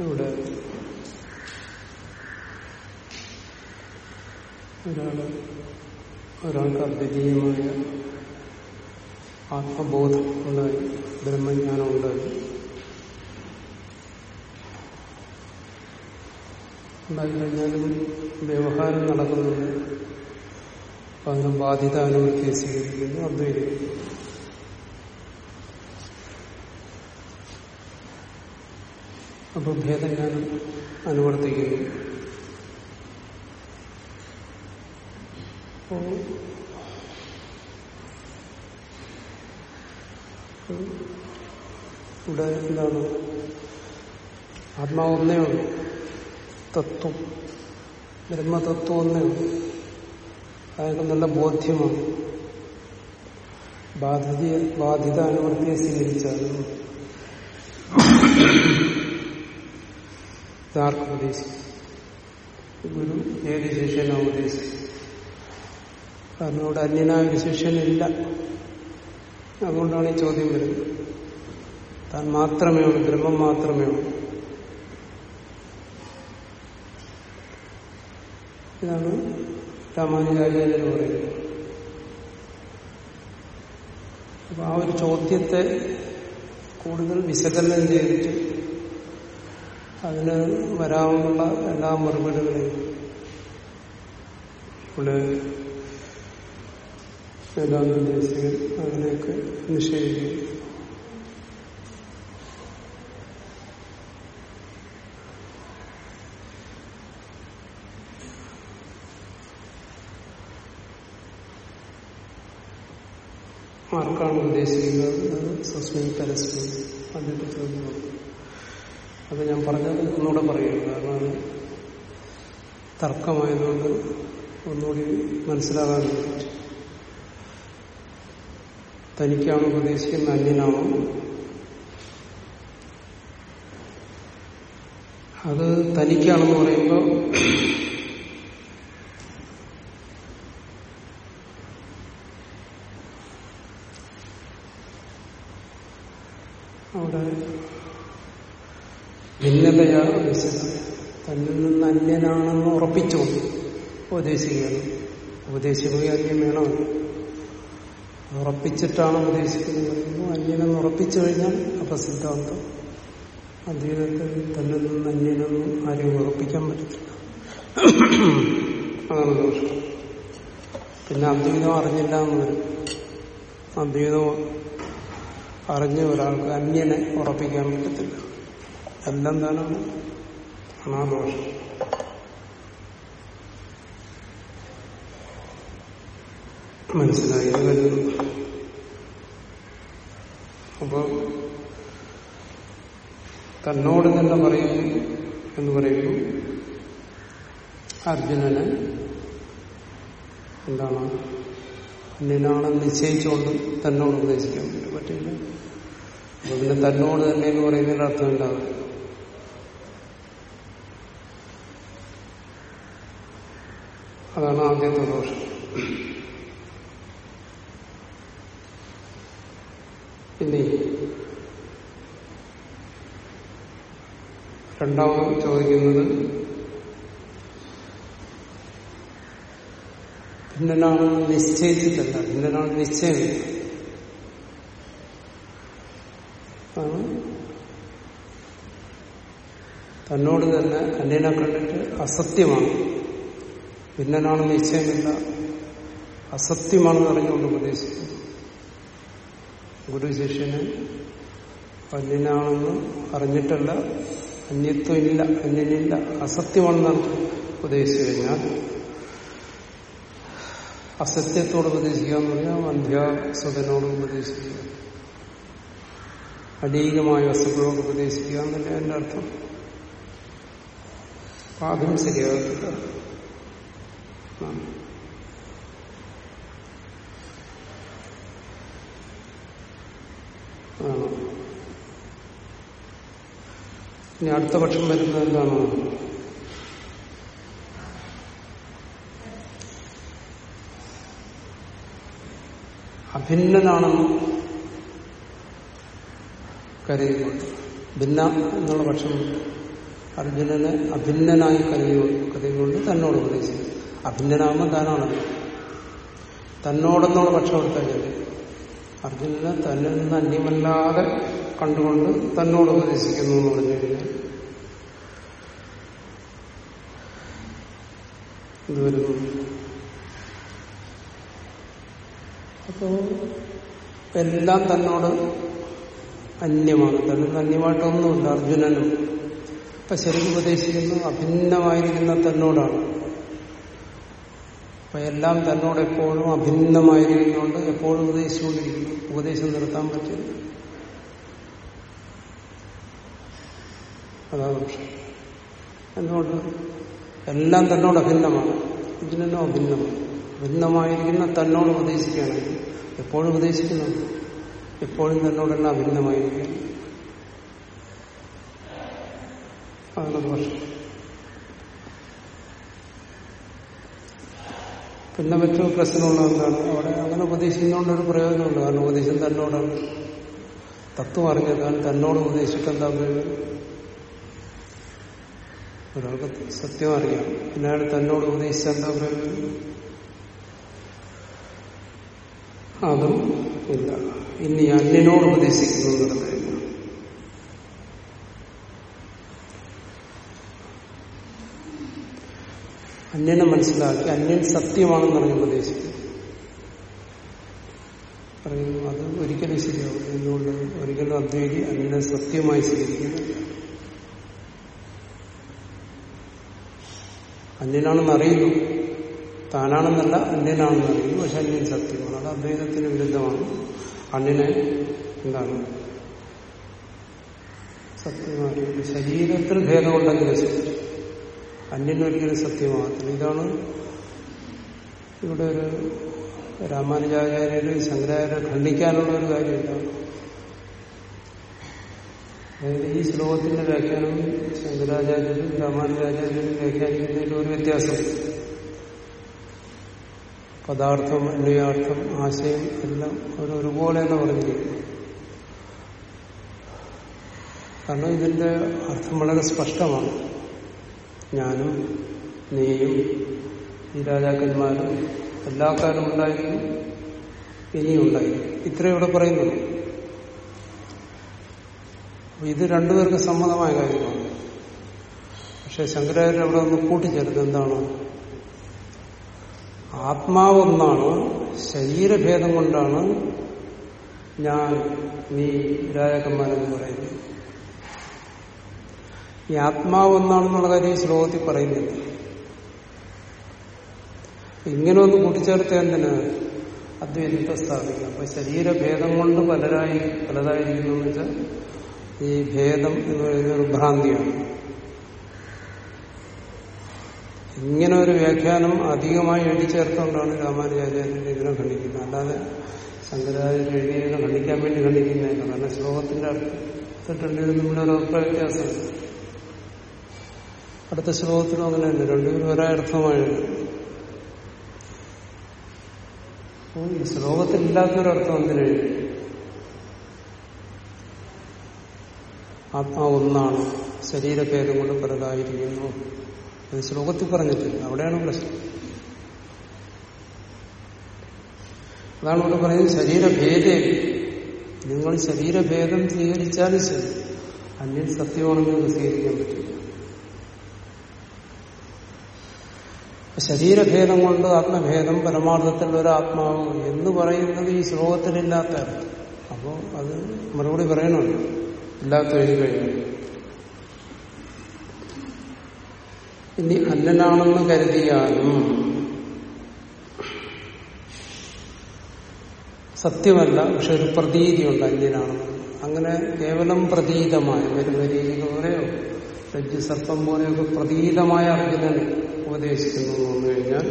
ഇവിടെ ഒരാൾ ഒരാൾക്ക് അദ്വിതീയമായ ആത്മബോധം ഉണ്ടായി ബ്രഹ്മജ്ഞാനം ഉണ്ടായി ഉണ്ടായിക്കഴിഞ്ഞാലും വ്യവഹാരം നടക്കുന്നുണ്ട്. അതിന് ബാധ്യത അനുവൃത്തിയെ സ്വീകരിക്കുന്നു അദ്വൈതം അപ്പൊ ഭേദജ്ഞാനം അനുവർത്തിക്കുന്നു. ഇവിടെ എന്താണ്? ആത്മാവ് ഒന്നേ ഉള്ളൂ. തത്വം. ബ്രഹ്മതത്വം ഒന്നേ ഉള്ളൂ. അതൊക്കെ നല്ല ബോധ്യമാണ്. ബാധിത ബാധിത അനുവർത്തിയെ സ്വീകരിച്ചാലും ഇതാർക്ക് ഉപദേശിക്കും. ഗുരു ഏത് ശിഷ്യനാണ് ഉപദേശിക്കും കാരണം ഇവിടെ അന്യനായ ഒരു ശിഷ്യനില്ല. അതുകൊണ്ടാണ് ഈ ചോദ്യം വരുന്നത്. താൻ മാത്രമേ ഉള്ളൂ ബ്രഹ്മം മാത്രമേ ഉള്ളൂ. ഇതാണ് രാമാനുചാര്യെന്ന് പറയുന്നത്. അപ്പൊ ആ ഒരു ചോദ്യത്തെ കൂടുതൽ വിശകലനം ചെയ്തിട്ട് അതിന് വരാവുന്ന എല്ലാ മറുപടികളെയും ഇവിടെ വേദാന്തദേശികൻ അതിനെയൊക്കെ നിഷേധിക്കും. ആർക്കാണ് ഉദ്ദേശിക്കുന്നത്? സസ്മി പരസ്മി അതിന്റെ ചോദ്യമാണ് അത് ഞാൻ പറഞ്ഞത് ഒന്നുകൂടെ പറയുകയാണ്. കാരണം തർക്കമായതുകൊണ്ട് ഒന്നുകൂടി മനസ്സിലാകാൻ തനിക്കാണ് ഉപദേശിക്കുന്ന അന്യനാണോ? അത് തനിക്കാണെന്ന് പറയുമ്പോൾ അവിടെ ഭിന്നതയാ തന്നിൽ നിന്ന് അന്യനാണെന്ന് ഉറപ്പിച്ചുകൊണ്ട് ഉപദേശിക്കുകയാണ്. ഉപദേശിക്കുകയും അന്യം വേണം? ഉറപ്പിച്ചിട്ടാണ് ഉപദേശിക്കുന്നത്. അന്യനെന്ന് ഉറപ്പിച്ചു കഴിഞ്ഞാൽ അപ്പൊ സിദ്ധാന്തം അദ്വൈതത്തിൽ തന്നിൽ നിന്ന് അന്യനൊന്നും ആരെയും ഉറപ്പിക്കാൻ പറ്റത്തില്ല. അതാണ് ദോഷം. പിന്നെ അദ്വൈതം അറിഞ്ഞില്ല എന്ന് വരും. അദ്വൈതം അറിഞ്ഞ ഒരാൾക്ക് അന്യനെ ഉറപ്പിക്കാൻ പറ്റത്തില്ല. എല്ലാം താനാണ് അനാദോഷം. മനസ്സിലായി കരുതുന്നു തന്നോട് തന്നെ പറയുന്നു എന്ന് പറയുമ്പോൾ അർജുനന് എന്താണ്? അന്യനാണെന്ന് നിശ്ചയിച്ചുകൊണ്ട് തന്നോട് ഉപദേശിക്കാൻ പറ്റില്ല അപ്പൊ പിന്നെ തന്നോട് തന്നെ എന്ന് പറയുന്നതിന്റെ അർത്ഥം ഉണ്ടാകും അതാണ് ആദ്യത്തെ ദോഷം. ഇനി രണ്ടാമത് ചോദിക്കുന്നത് ഭിന്നനാണ് നിശ്ചയിച്ചിട്ടല്ല. ഭിന്നനാണ് നിശ്ചയം. തന്നോട് തന്നെ അന്യനെ കണ്ടിട്ട് അസത്യമാണ്. ഭിന്നനാണ് നിശ്ചയമില്ല. അസത്യമാണെന്ന് അറിഞ്ഞുകൊണ്ട് ഉപദേശിച്ചു. ഗുരു ശിഷ്യന് അന്യനാണെന്ന് അറിഞ്ഞിട്ടല്ല അന്യത്വം ഇല്ല അന്യനില്ല അസത്യമാണെന്ന് ഉപദേശിച്ചു കഴിഞ്ഞാൽ അസത്യത്തോട് ഉപദേശിക്കുക എന്ന് പറഞ്ഞാൽ അന്ധ്യാസുതനോട് ഉപദേശിക്കുക. അനീകമായ വസ്തുക്കളോട് ഉപദേശിക്കുക എന്നല്ലേ എന്റെ അർത്ഥം? ആദ്യം ശരിയാകത്തില്ല. നന്ദി ഇനി അടുത്ത പക്ഷം വരുന്നത് എന്താണോ? അഭിന്നനാണെന്ന് കരുതിക്കൊണ്ട് ഭിന്ന എന്നുള്ള പക്ഷം അർജുനന് അഭിന്നനായി കരുതി കരുതിക്കൊണ്ട് തന്നോട് ഉപദേശിച്ചു അഭിന്നനാകുമ്പോൾ താനാണ്. തന്നോടെന്നുള്ള പക്ഷം എടുത്താൽ അർജുനനെ തന്നിൽ നിന്ന് അന്യമല്ലാതെ കണ്ടുകൊണ്ട് തന്നോട് ഉപദേശിക്കുന്നു എന്ന് പറഞ്ഞു കഴിഞ്ഞാൽ ഇത് വരുന്നു അപ്പോ എല്ലാം തന്നോട് അന്യമാണ്. തന്നിൽ നിന്ന് അന്യമായിട്ടൊന്നുമില്ല അർജുനനും. ഇപ്പൊ ശരി ഉപദേശിക്കുന്നു അഭിന്നമായിരിക്കുന്ന തന്നോടാണ്. അപ്പൊ എല്ലാം തന്നോട് എപ്പോഴും അഭിന്നമായിരിക്കുന്നുണ്ട് എപ്പോഴും ഉപദേശിച്ചുകൊണ്ടിരിക്കുന്നു. ഉപദേശം നിർത്താൻ പറ്റില്ല. അതാണ് പക്ഷെ എന്തുകൊണ്ട്? എല്ലാം തന്നോട് അഭിന്നമാണ്. ഇതിനെല്ലാം അഭിന്നമാണ്. ഭിന്നമായിരിക്കുന്ന തന്നോട് ഉപദേശിക്കുകയാണെങ്കിൽ എപ്പോഴും ഉപദേശിക്കുന്നുണ്ട്. എപ്പോഴും തന്നോടെല്ലാം അഭിന്നമായിരിക്കും. അതാണ് ദോഷം പിന്നെ മറ്റു പ്രശ്നമുള്ള എന്താണ്? അവിടെ അങ്ങനെ ഉപദേശിക്കുന്നതുകൊണ്ട് ഒരു പ്രയോജനമുണ്ട്. കാരണം ഉപദേശം തന്നോടാണ് തത്വം അറിഞ്ഞത് കാരണം തന്നോട് ഉപദേശിച്ചിട്ട് എന്താ പ്രയോജനം ഒരാൾക്ക് സത്യം അറിയാം. പിന്നെ അയാൾ തന്നോട് ഉപദേശിച്ച എന്താ പ്രയോജനം അതും ഇല്ല. ഇനി അന്യനോട് ഉപദേശിക്കുന്നു എന്നുള്ളത് അന്യനെ മനസ്സിലാക്കി. അന്യൻ സത്യമാണെന്ന് പറഞ്ഞ് ഉപദേശിക്കും. പറയുന്നു അത് ഒരിക്കലും ശരിയാവും എന്തുകൊണ്ട് ഒരിക്കലും അദ്വൈതി അന്യനെ സത്യമായി സ്വീകരിക്കുന്നില്ല അന്യനാണെന്ന് അറിയുന്നു. താനാണെന്നല്ല അന്യനാണെന്ന് അറിയുന്നു. പക്ഷെ അന്യൻ സത്യമാണ്. അത് അദ്വൈതത്തിന് വിരുദ്ധമാണ്. അന്യനെ എന്താണ്? സത്യമായി ശരീരത്തിൽ ഭേദമുണ്ടെങ്കിലും ശരി അന്യനൊരിക്കലും സത്യമാകത്തില്ല. ഇതാണ് ഇവിടെ ഒരു രാമാനുജാചാര്യരെയും ശങ്കരാചാര്യ ഖണ്ഡിക്കാനുള്ള ഒരു കാര്യമില്ല അതായത് ഈ ശ്ലോകത്തിന്റെ വ്യാഖ്യാനം ശങ്കരാചാര്യരും രാമാനുജാചാര്യരും വ്യാഖ്യാനിക്കുന്നതിൽ ഒരു വ്യത്യാസം. പദാർത്ഥം അന്വയാർത്ഥം ആശയം എല്ലാം ഒരു ഒരുപോലെ എന്ന് പറഞ്ഞിരിക്കുന്നു കാരണം ഇതിന്റെ അർത്ഥം വളരെ സ്പഷ്ടമാണ്. ഞാനും നീയും ഈ രാജാക്കന്മാരും എല്ലാ കാലം ഉണ്ടായിരുന്നു ഇനിയും ഉണ്ടായിരുന്നു ഇത്രയും ഇവിടെ പറയുന്നുള്ളൂ. ഇത് രണ്ടുപേർക്ക് സമ്മതമായ കാര്യമാണ്. പക്ഷെ ശങ്കരാചാര്യ അവിടെ ഒന്ന് കൂട്ടിച്ചേർത്ത് എന്താണ്? ആത്മാവൊന്നാണ് ശരീരഭേദം കൊണ്ടാണ് ഞാൻ നീ രാജാക്കന്മാരെന്ന് പറയുന്നത്. ഈ ആത്മാവ് ഒന്നാണെന്നുള്ള കാര്യം ശ്ലോകത്തിൽ പറയുന്നില്ല. ഇങ്ങനെ ഒന്ന് കൂട്ടിച്ചേർത്ത് എന്തിന്? അദ്വൈതത്തെ സ്ഥാപിക്കാം. അപ്പൊ ശരീരഭേദം കൊണ്ട് പലരായി പലതായിരിക്കുന്നു വെച്ചാൽ ഈ ഭേദം എന്ന് പറയുന്ന ഒരു ഭ്രാന്തിയാണ്. ഇങ്ങനെ ഒരു വ്യാഖ്യാനം അധികമായി എഴുതിച്ചേർത്തുകൊണ്ടാണ് രാമാനുചാര്യന്റെ ഇതിനെ ഖണ്ഡിക്കുന്നത്. അല്ലാതെ ശങ്കരാചാര്യ എഴുതിയതിനെ ഖണ്ഡിക്കാൻ വേണ്ടി ഖണ്ഡിക്കുന്നതല്ല കാരണം ശ്ലോകത്തിന്റെ അർത്ഥത്തിട്ടുണ്ട് നമ്മുടെ ഒരു അഭിപ്രായ വ്യത്യാസമുണ്ട്. അടുത്ത ശ്ലോകത്തിലും അങ്ങനെ തന്നെ രണ്ടുപേരും ഒരേ അർത്ഥമായിരുന്നു ഈ ശ്ലോകത്തിലില്ലാത്തൊരർത്ഥം എന്തിനാണ് ആത്മാ ഒന്നാണ്. ശരീരഭേദം കൊണ്ട് പലതായിരിക്കുന്നു. അത് ശ്ലോകത്തിൽ പറഞ്ഞിട്ടില്ല. അവിടെയാണ് പ്രശ്നം. അതാണ് ഇവിടെ പറയുന്നത് ശരീരഭേദേ. നിങ്ങൾ ശരീരഭേദം സ്വീകരിച്ചാലും ശരി. അന്യൻ സത്യമാണെന്ന് സ്വീകരിക്കാൻ പറ്റില്ല. ശരീരഭേദം കൊണ്ട് ആത്മഭേദം പരമാർത്ഥത്തിൽ ഒരു ആത്മാവ് എന്ന് പറയുന്നത് ഈ ശ്ലോകത്തിലില്ലാത്ത അപ്പോൾ അത് മറുപടി പറയണമല്ലോ. ഇല്ലാത്ത എഴുതി കഴിഞ്ഞു. ഇനി അന്നനാണെന്ന് കരുതിയാലും സത്യമല്ല പക്ഷെ ഒരു പ്രതീതിയുണ്ട് അന്യനാണെന്ന്. അങ്ങനെ കേവലം പ്രതീതമായ ഒരു രീതിയിൽ പോലെയോ രജ്ജു സർപ്പം പോലെയൊക്കെ പ്രതീതമായ അർജുനൻ ഉപദേശിക്കുന്നു എന്ന് പറഞ്ഞു കഴിഞ്ഞാൽ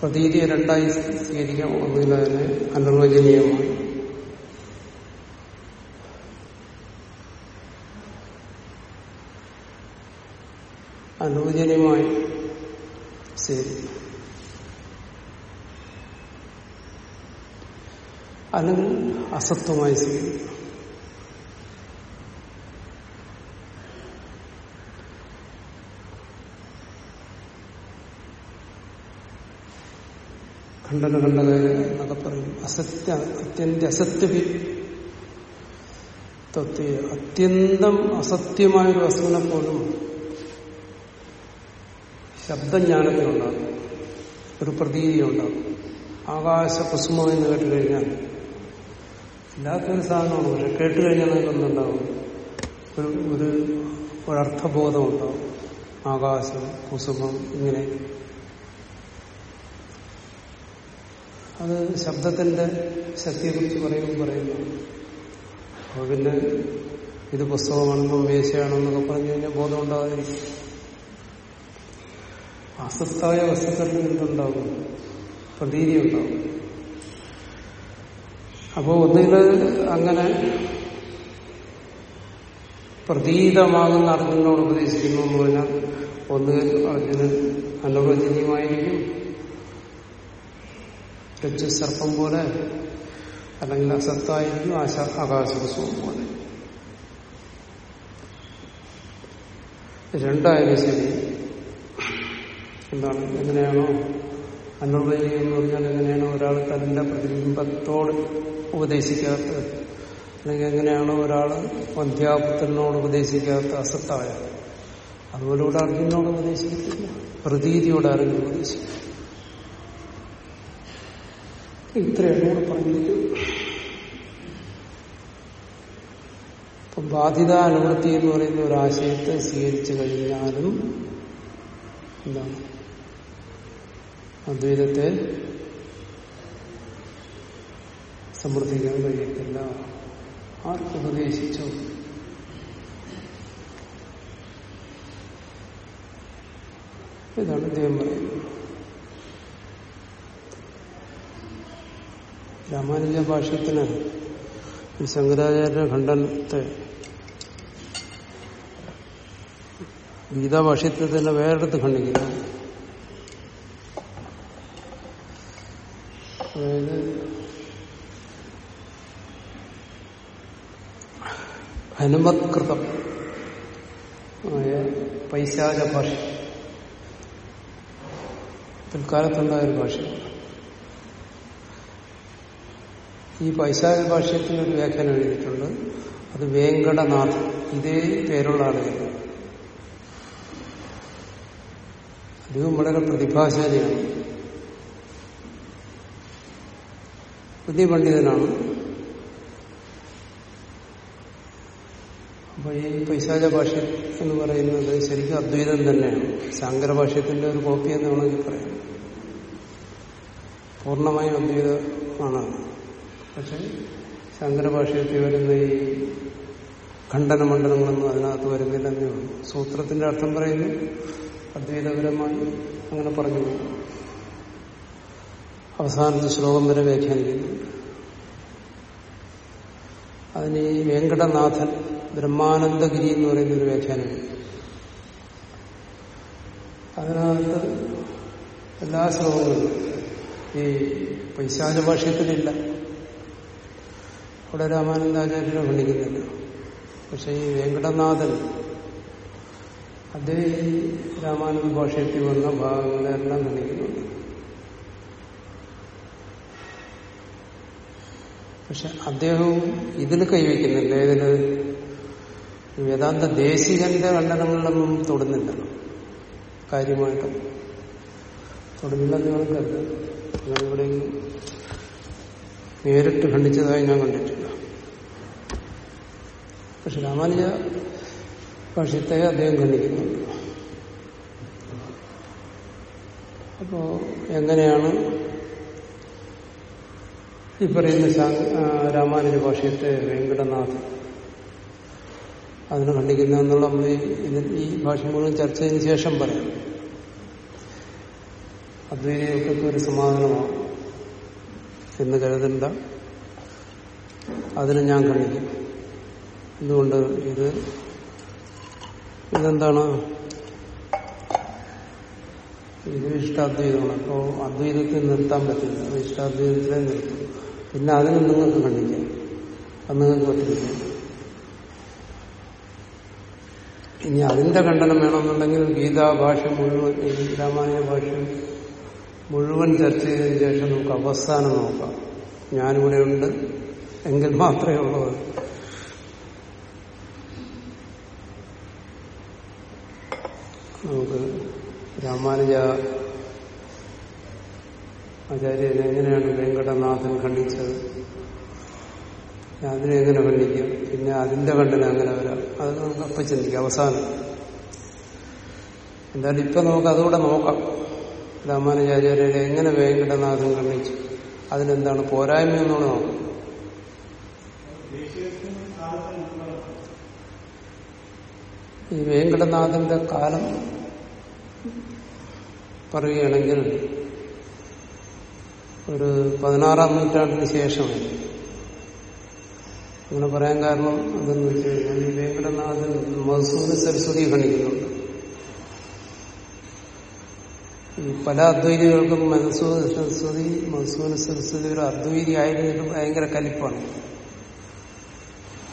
പ്രതീതിയെ രണ്ടായി സ്വീകരിക്കാം. ഒന്നുകിൽ അതിനെ അനിർവചനീയമാണ് അനുവചനീയമായി ശരി അല്ലെങ്കിൽ അസത്വമായി സ്വീകരിക്കണം ഖണ്ഡന ഖണ്ഡകാര എന്നൊക്കെ പറയും അസത്യ അത്യന്ത അസത്യ തത്വ അത്യന്തം അസത്യമായൊരു വസ്തുവിനെ പോലും ശബ്ദജ്ഞാനത്തിനുണ്ടാകും ഒരു പ്രതീതി ഉണ്ടാകും ആകാശ കുസുമ എന്ന് കേട്ട് കഴിഞ്ഞാൽ ഇല്ലാത്തൊരു സാധനമാണ് പക്ഷെ കേട്ട് കഴിഞ്ഞാൽ നമുക്കൊന്നുണ്ടാവും ഒരു ഒരു ഒരർത്ഥബോധം ഉണ്ടാവും ആകാശം കുസുമം ഇങ്ങനെ അത് ശബ്ദത്തിന്റെ ശക്തിയെക്കുറിച്ച് പറയുമ്പോൾ പറയുന്നു. അപ്പൊ പിന്നെ ഇത് പുസ്തകമാണെന്നും മേശയാണെന്നൊക്കെ പറഞ്ഞു കഴിഞ്ഞാൽ ബോധം ഉണ്ടാകാതിരിക്കും അസത്തായ വസ്തുക്കളിൽ എന്തുണ്ടാകും പ്രതീതി ഉണ്ടാവും അപ്പോൾ ഒന്നുകിൽ അങ്ങനെ പ്രതീതമാകുന്ന അർജുനോട് ഉപദേശിക്കുന്നു എന്ന് പറഞ്ഞാൽ ഒന്നുകിൽ അർജുനൻ അനുവചനീയമായിരിക്കും രജ്ജു സർപ്പം പോലെ അല്ലെങ്കിൽ അസത്തായിരിക്കും ആശ ആകാശവസവും പോലെ. രണ്ടായാലും ശരി. എന്താണ്? എങ്ങനെയാണോ അനുപരി എന്ന് പറഞ്ഞാൽ എങ്ങനെയാണോ ഒരാൾ തന്റെ പ്രതിബിംബത്തോട് ഉപദേശിക്കാത്തത് അല്ലെങ്കിൽ എങ്ങനെയാണോ ഒരാൾ വന്ധ്യാപുത്രനോട് ഉപദേശിക്കാത്ത അസത്തായ അതുപോലെ ഇവിടെ അർജുനോട് ഉപദേശിക്കത്തില്ല. പ്രതീതിയോട് അറിഞ്ഞു ഉപദേശിക്കും. ഇത്രയാണ് ഇവിടെ പറഞ്ഞിരിക്കുന്നത് ഇപ്പൊ ബാധിത അനുവൃത്തി എന്ന് പറയുന്ന ഒരു ആശയത്തെ സ്വീകരിച്ചു കഴിഞ്ഞാലും എന്താണ് അദ്വൈതത്തെ സമർത്ഥിക്കാൻ കഴിയത്തില്ല. ആർക്കുപദേശിച്ചു ഇതാണ് ദൈവം പറയുന്നത്. രാമാനുജ ഭാഷത്തിന് ശങ്കരാചാര്യ ഖണ്ഡനത്തെ ഗീതാഭാഷ്യത്തിൽ തന്നെ വേറെടുത്ത് ഖണ്ഡിക്കുന്നു അതായത് ഹനുമത്കൃതം ആയ പൈശാച ഭാഷ. പിൽക്കാലത്തുണ്ടായ ഒരു ഭാഷയാണ് ഈ പൈശാഖ ഭാഷ്യത്തിന് ഒരു വ്യാഖ്യാനം എഴുതിയിട്ടുണ്ട്. അത് വേങ്കടനാഥ്. ഇതേ പേരുള്ള ആളുകൾ അദ്ദേഹം വളരെ പ്രതിഭാശാലിയാണ്. വലിയ പണ്ഡിതനാണ്. അപ്പൊ ഈ പൈശാച ഭാഷ എന്ന് പറയുന്നത് ശരിക്കും അദ്വൈതം തന്നെയാണ്. ശാങ്കര ഒരു കോപ്പി എന്ന് വേണമെങ്കിൽ പറയാം. പൂർണമായും അദ്വൈതമാണ് പക്ഷെ ശങ്കരഭാഷയത്തിൽ വരുന്ന ഈ ഖണ്ഡനമണ്ഡലങ്ങളൊന്നും അതിനകത്ത് വരുന്നില്ലെന്നേ ഉള്ളൂ. സൂത്രത്തിന്റെ അർത്ഥം പറയുന്നു അദ്വൈതപരമായി അങ്ങനെ പറഞ്ഞു. അവസാനത്തെ ശ്ലോകം വരെ വ്യാഖ്യാനിക്കുന്നു. അതിന് ഈ വെങ്കടനാഥൻ ബ്രഹ്മാനന്ദഗിരി എന്ന് പറയുന്ന ഒരു വ്യാഖ്യാനം. അതിനകത്ത് എല്ലാ ശ്ലോകങ്ങളും ഈ പൈശാച ഭാഷയത്തിലില്ല അവിടെ രാമാനന്ദാചാര്യനെ ഖണ്ഡിക്കുന്നില്ല പക്ഷെ ഈ വെങ്കടനാഥൻ അദ്ദേഹം ഈ രാമാനന്ദ ഭാഷയത്തിൽ വന്ന ഭാഗങ്ങളെല്ലാം ഖണ്ഡിക്കുന്നുണ്ട് പക്ഷെ അദ്ദേഹവും ഇതിൽ കൈവയ്ക്കുന്നില്ല ഇതിൽ വേദാന്ത ദേശികന്റെ ഖണ്ഡനങ്ങളിലൊന്നും തൊടുന്നില്ല. കാര്യമായിട്ടും. തൊടുന്നില്ലെന്ന് നിങ്ങൾ കരുത് ഞാനിവിടെ നേരിട്ട് ഖണ്ഡിച്ചതായി ഞാൻ കണ്ടിട്ടില്ല. പക്ഷെ രാമാനുജ ഭാഷത്തെ അദ്ദേഹം ഖണ്ഡിക്കുന്നുണ്ട് അപ്പോ എങ്ങനെയാണ് ഈ പറയുന്ന രാമാനുജ ഭാഷയത്തെ വെങ്കടനാഥ് അതിനെ ഖണ്ഡിക്കുന്നതെന്നുള്ള ഈ ഭാഷ മുഴുവൻ ചർച്ച ചെയ്തതിനു ശേഷം പറയാം. അദ്വൈതയൊക്കെ ഒരു സമാധാനമാണ് എന്ന് കരുതണ്ട. അതിനെ ഞാൻ ഖണ്ഡിക്കും. എന്തുകൊണ്ട് ഇത് ഇതെന്താണ്? ഇത് ഇഷ്ടാദ്വൈതമാണ്. അപ്പോ അദ്വൈതത്തിൽ നിർത്താൻ പറ്റില്ല. ഇഷ്ടാദ്വൈതത്തിലെ നിർത്തും. പിന്നെ അതിന് നിങ്ങൾക്ക് കണ്ടിക്കാം അത് നിങ്ങൾക്ക് പറ്റില്ല. ഇനി അതിന്റെ ഖണ്ഡനം വേണമെന്നുണ്ടെങ്കിൽ ഗീതാ ഭാഷ മുഴുവൻ രാമായണ ഭാഷ മുഴുവൻ ചർച്ച ചെയ്തതിനു ശേഷം നമുക്ക് അവസാനം നോക്കാം. ഞാനിവിടെ ഉണ്ട്. എങ്കിൽ മാത്രമേ ഉള്ളൂ. നമുക്ക് രാമാനുജ ആചാര്യൻ എങ്ങനെയാണ് വെങ്കടനാഥൻ ഖണ്ഡിച്ചത്? അതിനെ എങ്ങനെ ഖണ്ഡിക്കും? പിന്നെ അതിന്റെ ഖണ്ഡനം എങ്ങനെ വരാം? അത് നമുക്ക് അപ്പം ചിന്തിക്കാം അവസാനം. എന്തായാലും ഇപ്പൊ നമുക്ക് അതുകൂടെ നോക്കാം. രാമാനുജാചാര്യരെ എങ്ങനെ വെങ്കടനാഥൻ ഖണ്ഡിച്ചു? അതിനെന്താണ് പോരായ്മ എന്നോട് നോക്കാം. ഈ വെങ്കടനാഥന്റെ കാലം പറയുകയാണെങ്കിൽ ഒരു പതിനാറാം നൂറ്റാണ്ടിന് ശേഷമായി അങ്ങനെ പറയാൻ കാരണം എന്തെന്ന് വെച്ച് കഴിഞ്ഞാൽ ഈ വേങ്കടനാഥൻ മസൂദ് സരസ്വതി ഖണ്ഡിക്കുന്നുണ്ട്. ഈ പല അദ്വൈതികൾക്കും മനസൂദ് സരസ്വതി മസൂദ് സരസ്വതി ഒരു അദ്വൈതി ആയിരുന്നിട്ടും ഭയങ്കര കലിപ്പാണ്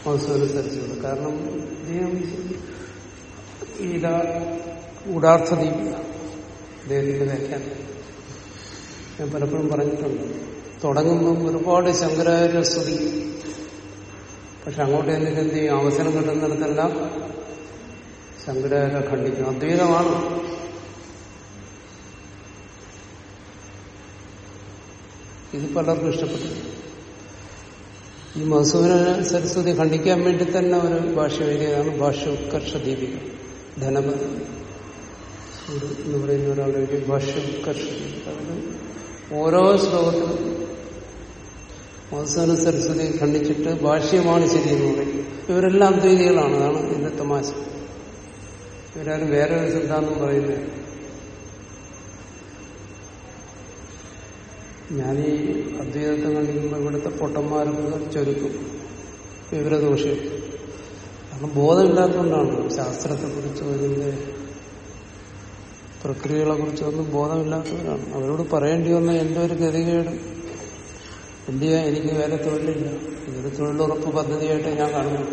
മസൂദ് സരസ്വതി. കാരണം ഇദ്ദേഹം ഗൂഢാർത്ഥ ദീപിക. അദ്ദേഹത്തിന്റെ വ്യാഖ്യാനം. ഞാൻ പലപ്പോഴും പറഞ്ഞിട്ടുണ്ട്. തുടങ്ങുമ്പം ഒരുപാട് ശങ്കരാചാര്യ സ്തുതി. പക്ഷെ അങ്ങോട്ട് എന്നിട്ട് എന്ത് ചെയ്യും? അവസരം കിട്ടുന്നിടത്തെല്ലാം ശങ്കരാചാര്യ ഖണ്ഡിക്കും അദ്വൈതമാണ്. ഇത് പലർക്കും ഇഷ്ടപ്പെട്ടു. ഈ മസൂര സരസ്വതി ഖണ്ഡിക്കാൻ വേണ്ടി തന്നെ ഒരു ഭാഷ എഴുതിയതാണ് ഭാഷ ഉത്കർഷ ദീപിക ധനപതി. എന്ന് പറയുന്ന ഒരാളുടെ ഒരു ഭാഷ്യം കർഷിക്കുന്നത് ഓരോ ശ്ലോകത്തിലും അവസാന സരസ്വതി ഖണ്ഡിച്ചിട്ട് ഭാഷ്യമാണ് ശരിയെന്ന് പറയും ഇവരെല്ലാം അദ്വൈതികളാണ് അതാണ് ഇതിന്റെ തമാശ. ഇവരാരും വേറെ ഒരു സിദ്ധാന്തം പറയുന്നത് ഞാൻ ഈ അദ്വൈതത്തെ കണ്ടിരിക്കുമ്പോൾ ഇവിടുത്തെ പൊട്ടന്മാർക്ക് ചൊരുക്കും. വിവരദോഷം കാരണം ബോധമില്ലാത്തതുകൊണ്ടാണ് ശാസ്ത്രത്തെക്കുറിച്ചോ ഇതിന്റെ പ്രക്രിയകളെ കുറിച്ച് ഒന്നും ബോധമില്ലാത്തവരാണ്. അവരോട് പറയേണ്ടി വന്ന എന്റെ ഒരു ഗതികേട് എന്ത് ചെയ്യാൻ എനിക്ക് വേറെ തൊഴിലില്ല. ഇതൊരു തൊഴിലുറപ്പ് പദ്ധതിയായിട്ട് ഞാൻ കാണുന്നു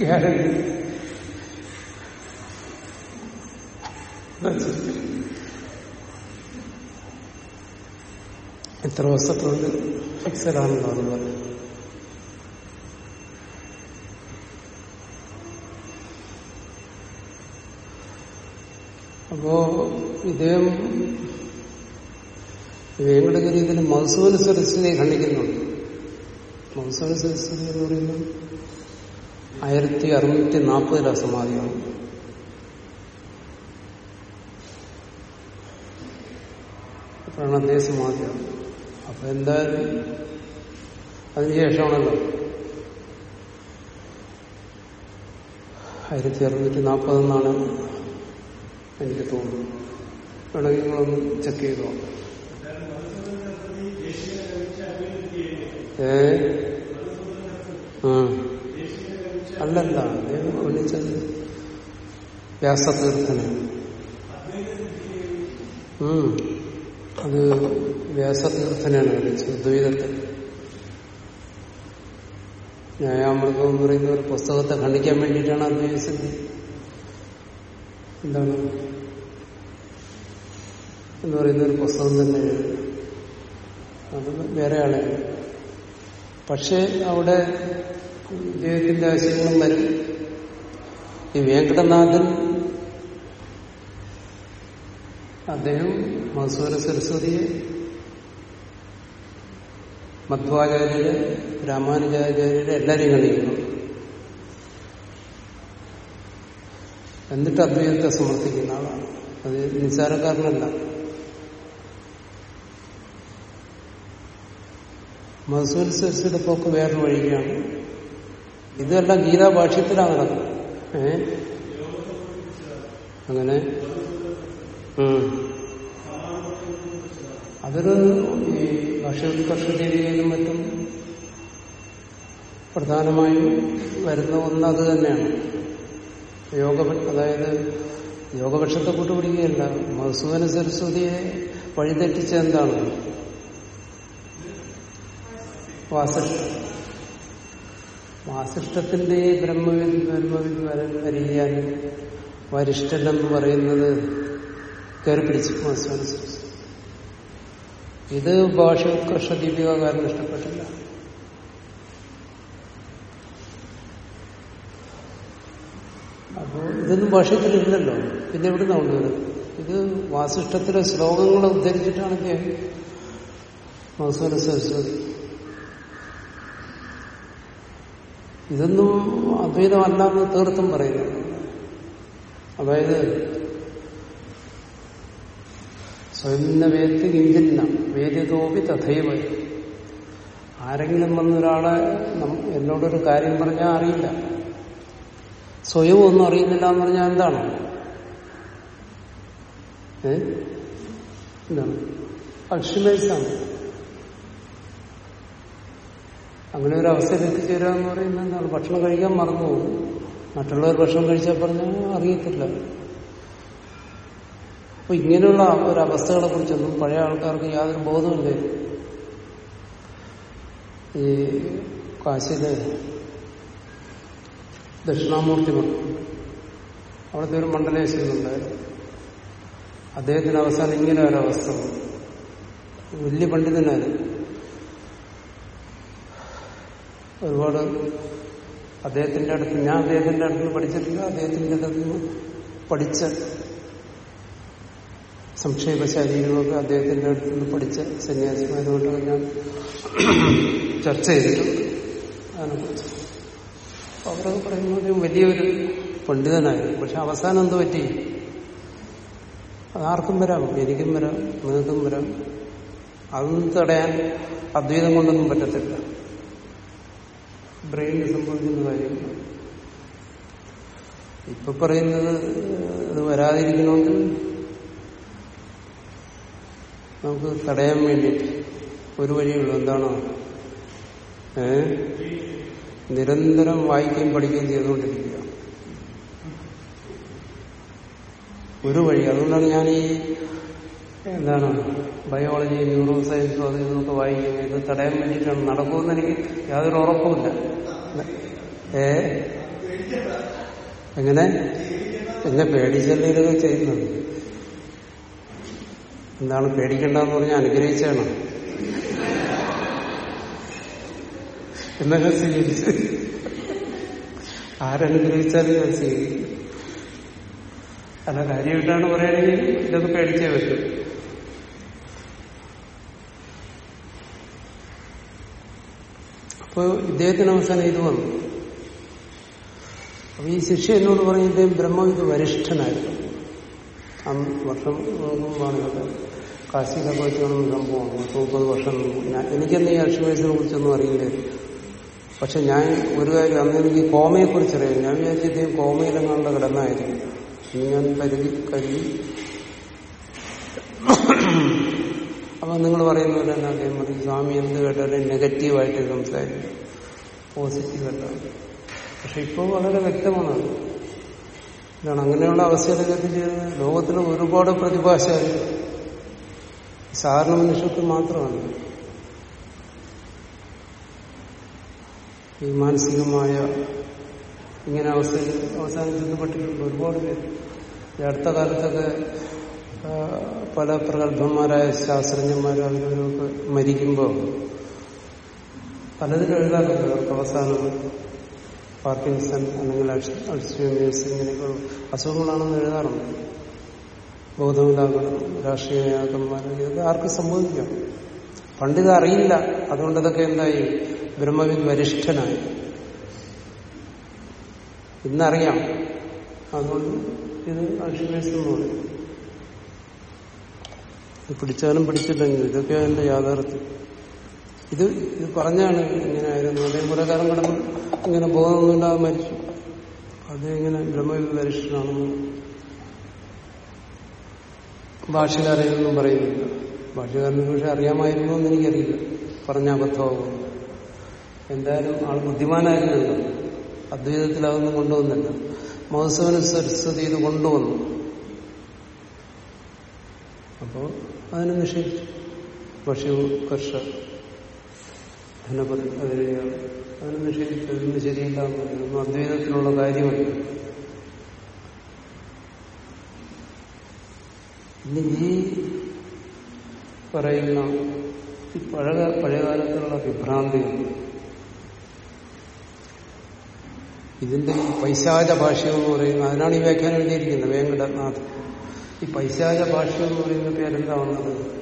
ഗ്യാരണ്ടി എത്ര വർഷത്തോട് ഫിക്സഡ് ആണല്ലോ അതുപോലെ അപ്പോ ഇദ്ദേഹം വേങ്കടഗിരി ഇതിന് മധുസൂന സരസ്വതിയെ ഖണ്ഡിക്കുന്നുണ്ട്. മധുസൂന സരസ്വതി എന്ന് പറയുന്നത് ആയിരത്തി അറുന്നൂറ്റി നാൽപ്പതിലാ സമാധിയാണ് അപ്പോഴാണ് അദ്ദേഹം സമാധിയാണ്. അപ്പൊ എന്തായാലും അതിനുശേഷമാണല്ലോ ആയിരത്തി അറുന്നൂറ്റി നാൽപ്പതെന്നാണ് എനിക്ക് തോന്നുന്നു. വേണമെങ്കിൽ നിങ്ങളൊന്ന് ചെക്ക് ചെയ്തോ? ഏ? അല്ലല്ല വിളിച്ചത് വ്യാസതീർത്ഥന അത് വ്യാസതീർത്ഥനയാണ് വിളിച്ചത് ദ്വൈതത്തിൽ. ന്യായാമൃതം എന്ന് പറയുന്ന ഒരു പുസ്തകത്തെ ഖണ്ഡിക്കാൻ വേണ്ടിയിട്ടാണ് അദ്വൈതസിദ്ധി എന്താണ്? എന്ന് പറയുന്ന ഒരു പുസ്തകം തന്നെ അത് വേറെ ആളെ. പക്ഷേ അവിടെ ഇദ്ദേഹത്തിന്റെ ആശയങ്ങളും വരും. ഈ വെങ്കടനാഥൻ അദ്ദേഹം മസൂര സരസ്വതിയെ മധ്വാചാര്യര് രാമാനുജാചാര്യരെ എല്ലാരെയും കളിക്കുന്നു. എന്നിട്ട് അദ്വൈതത്തെ സമർത്ഥിക്കുന്ന ആളാണ്. അത് നിസ്സാരക്കാരനല്ല. മധുസൂര സരസ്വതിയുടെ പോക്ക് വേറൊരു വഴിക്കാണ് ഇതെല്ലാം ഗീതാ ഭാഷ്യത്തിലാണ് നടക്കുന്നത്. ഏ? അങ്ങനെ. അതൊരു ഈ ഭക്ഷ്യോത്കർഷ രീതിയിലും മറ്റും പ്രധാനമായും വരുന്ന ഒന്ന് അത് തന്നെയാണ്. യോഗ അതായത് യോഗപക്ഷത്തെ കൂട്ടുപിടിക്കുകയല്ല. മസൂന സരസ്വതിയെ വഴിതെറ്റിച്ച എന്താണ്? വാസിഷ്ഠം. വാസിഷ്ഠത്തിന്റെ ഈ ബ്രഹ്മവിദ് ബ്രഹ്മവിദ് വരിയാൻ വരിഷ്ഠൻ എന്ന് പറയുന്നത് കയറി പിടിച്ചു മനസ്സനുസരിച്ച് ഇത് ഭാഷ കർഷദീപികാരന് ഇഷ്ടപ്പെട്ടില്ല. അപ്പോൾ ഇതൊന്നും ഭാഷയത്തിലില്ലല്ലോ പിന്നെ എവിടുന്ന കൊണ്ടുവരുന്നത്? ഇത് വാസിഷ്ഠത്തിലെ ശ്ലോകങ്ങളെ ഉദ്ധരിച്ചിട്ടാണ് ഇദ്ദേഹം മധുസൂന സരസ്വതി അദ്വൈതമല്ല എന്ന് തീർത്തും പറയുന്നു അതായത് സ്വയം വേത്തി കിഞ്ചില്ല വേദിതോപി തഥൈവ. ആരെങ്കിലും വന്നൊരാളെ എന്നോടൊരു കാര്യം പറഞ്ഞാൽ അറിയില്ല. സ്വയം ഒന്നും അറിയുന്നില്ല എന്ന് പറഞ്ഞാൽ എന്താണ്? ഏ? എന്താണ്? അൽഷിമേഴ്സാണ്. അങ്ങനെ ഒരു അവസ്ഥയിൽ എത്തിച്ചേരുക എന്ന് പറയുന്നത് എന്താണ്? ഭക്ഷണം കഴിക്കാൻ മറന്നു പോകും മറ്റുള്ളവർ ഭക്ഷണം കഴിച്ചാൽ പറഞ്ഞാൽ അറിയത്തില്ല. അപ്പൊ ഇങ്ങനെയുള്ള ഒരവസ്ഥകളെ കുറിച്ചൊന്നും പഴയ ആൾക്കാർക്ക് യാതൊരു ബോധമില്ല ഈ കാശിയിലെ ദക്ഷിണാമൂർത്തി അവിടുത്തെ ഒരു മണ്ഡലേശ്വരനുണ്ടായിരുന്നു അദ്ദേഹത്തിന് അവസാനം ഇങ്ങനെ ഒരവസ്ഥ. വലിയ പണ്ഡിതനായിരുന്നു ഒരുപാട് അദ്ദേഹത്തിന്റെ അടുത്ത് ഞാൻ അദ്ദേഹത്തിന്റെ അടുത്ത് പഠിച്ചിട്ടില്ല അദ്ദേഹത്തിന്റെ അടുത്ത് പഠിച്ച സംക്ഷേപശാലികളൊക്കെ അദ്ദേഹത്തിന്റെ അടുത്ത് നിന്ന് പഠിച്ച സന്യാസിമാരുമായിട്ടൊക്കെ ഞാൻ ചർച്ച ചെയ്തിട്ടുണ്ട്. അതിനെക്കുറിച്ച് അവരൊക്കെ പറയുന്നത് വലിയൊരു പണ്ഡിതനായിരുന്നു. പക്ഷെ അവസാനം എന്ത് പറ്റി? അതാർക്കും വരാം. എനിക്കും വരാം നിങ്ങൾക്കും വരാം. അതൊന്നും തടയാൻ അദ്വൈതം കൊണ്ടൊന്നും പറ്റത്തില്ല. ബ്രെയിനിൽ സംഭവിക്കുന്ന കാര്യം. ഇപ്പൊ പറയുന്നത് അത് വരാതിരിക്കണമെങ്കിൽ നമുക്ക് തടയാൻ വേണ്ടി ഒരു വഴിയുള്ളൂ. എന്താണോ? ഏ നിരന്തരം വായിക്കുകയും പഠിക്കുകയും ചെയ്തുകൊണ്ടിരിക്കുക. ഒരു വഴി. അതുകൊണ്ടാണ് ഞാൻ ഈ എന്താണ്? ബയോളജി ന്യൂറോ സയൻസും അത് ഇതൊക്കെ വായിക്കുന്നത് ഇത് തടയാൻ വേണ്ടിയിട്ടാണ്. നടക്കുമെന്ന് എനിക്ക് യാതൊരു ഉറപ്പുമില്ല. ഏ? എങ്ങനെ? എന്നെ പേടിച്ചല്ലേ ഇതൊക്കെ ചെയ്യുന്നത്? എന്താണ് പേടിക്കേണ്ടതെന്ന് പറഞ്ഞാൽ അനുഗ്രഹിച്ചാണ്. എന്നൊക്കെ സ്വീകരിച്ച്. ആരനുഗ്രഹിച്ചാലും ഞാൻ സ്വീകരിക്കും. അല്ല കാര്യമായിട്ടാണ് പറയുകയാണെങ്കിൽ ഇതൊക്കെ പേടിച്ചേ പറ്റും. അപ്പൊ ഇദ്ദേഹത്തിന് അവസാനം ഇത് വന്നു. അപ്പൊ ഈ ശിഷ്യ എന്നോട് പറഞ്ഞ ഇദ്ദേഹം ബ്രഹ്മവിദ് വരിഷ്ഠനായിരുന്നു. വർഷം മുമ്പാണ് കാശിയിലൊക്കെ സംഭവം. സംഭവമാണ് പത്ത് മുപ്പത് വർഷം ഞാൻ എനിക്കെന്ന് ഈ അക്ഷുവയസിനെ കുറിച്ചൊന്നും അറിയില്ലായിരുന്നു പക്ഷെ ഞാൻ ഒരു കാര്യം അന്ന് എനിക്ക് കോമയെ കുറിച്ച് അറിയാം ഞാൻ വിചാരിച്ചു ഇദ്ദേഹം കോമയിലെങ്ങാണ്ട് കിടന്നായിരിക്കും. ഞാൻ കരുതി കരുതി അപ്പൊ നിങ്ങൾ പറയുന്ന പോലെ തന്നെ അദ്ദേഹം പറയും സ്വാമി എന്ത് കേട്ടാലും നെഗറ്റീവായിട്ട് സംസാരിക്കും. പോസിറ്റീവ് അല്ല പക്ഷെ ഇപ്പോൾ വളരെ വ്യക്തമാണ്. ഇതാണ് അങ്ങനെയുള്ള അവസ്ഥയിലൊക്കെ എത്തിച്ചേരുന്ന ലോകത്തിൽ ഒരുപാട് പ്രതിഭാശാലി. സാധാരണ മനുഷ്യർക്ക് മാത്രമാണ് ഈ മാനസികമായ ഇങ്ങനെ അവസ്ഥയിൽ അവസാനം ചെന്നപ്പെട്ടിട്ടുണ്ട് ഒരുപാട് പേര്. ഈ അടുത്ത കാലത്തൊക്കെ പല പ്രഗത്ഭന്മാരായ ശാസ്ത്രജ്ഞന്മാരും അവരൊക്കെ മരിക്കുമ്പോൾ പലതിലും എഴുതാറുണ്ട്. അവർക്ക് അവസാനം പാർക്കിൻസൺ അല്ലെങ്കിൽ അൾസ്- അൾസീമേഴ്സ് ഇങ്ങനെയൊക്കെ അസുഖങ്ങളാണെന്ന് എഴുതാറുണ്ട്. ബോധമില്ലാക്കണം രാഷ്ട്രീയ നേതാക്കന്മാർ ഇതൊക്കെ ആർക്കും സംഭവിക്കാം. പണ്ടിത് അറിയില്ല. അതുകൊണ്ട് ഇതൊക്കെ എന്തായി? ബ്രഹ്മവിദ് വരിഷ്ഠനായി ഇന്നറിയാം. അതുകൊണ്ട് ഇത് അൾഷിമേഴ്സ് എന്ന് പറയും. പിടിച്ചാലും പിടിച്ചില്ലെങ്കിൽ ഇതൊക്കെ അതിന്റെ യാഥാർത്ഥ്യം. ഇത് ഇത് പറഞ്ഞാണ് ഇങ്ങനെ ആയിരുന്നു. കുറെ കാലം കിടന്ന് ഇങ്ങനെ ബോധമൊന്നുമില്ലാതെ മരിച്ചു. അത് ഇങ്ങനെ ബ്രഹ്മവിദ് വരിഷ്ഠനാണെന്ന് ഭാഷകാരനൊന്നും പറയുന്നില്ല. ഭാഷകാരനെ പക്ഷെ അറിയാമായിരുന്നു എന്ന് എനിക്കറിയില്ല. പറഞ്ഞ അബദ്ധമാകും എന്തായാലും ആൾ ബുദ്ധിമാനായിരുന്നല്ലോ. അദ്വൈതത്തിൽ അതൊന്നും കൊണ്ടുവന്നില്ല. മധുസവന സരസ്വതി ഇത് കൊണ്ടുവന്നു. അപ്പോ അതിനെ നിഷേധിച്ചു ഭക്ഷ്യ കർഷ ധനപതി അതിനെയാണ് അതിനെ നിഷേധിച്ചു അതൊന്നും ശരിയില്ല പറഞ്ഞു. അദ്വൈതത്തിലുള്ള കാര്യമല്ല. ഇനി ഈ പറയുന്ന ഈ പഴയ പഴയകാലത്തുള്ള വിഭ്രാന്തികൾ ഇതിന്റെ പൈശാച ഭാഷ എന്ന് പറയുന്നത് അതിനാണ് ഈ വ്യാഖ്യാനം എഴുതിയിരിക്കുന്നത് വേങ്കടനാഥ് ഈ പൈശാച ഭാഷ എന്ന് പറയുന്ന പേരെന്താ വന്നത്?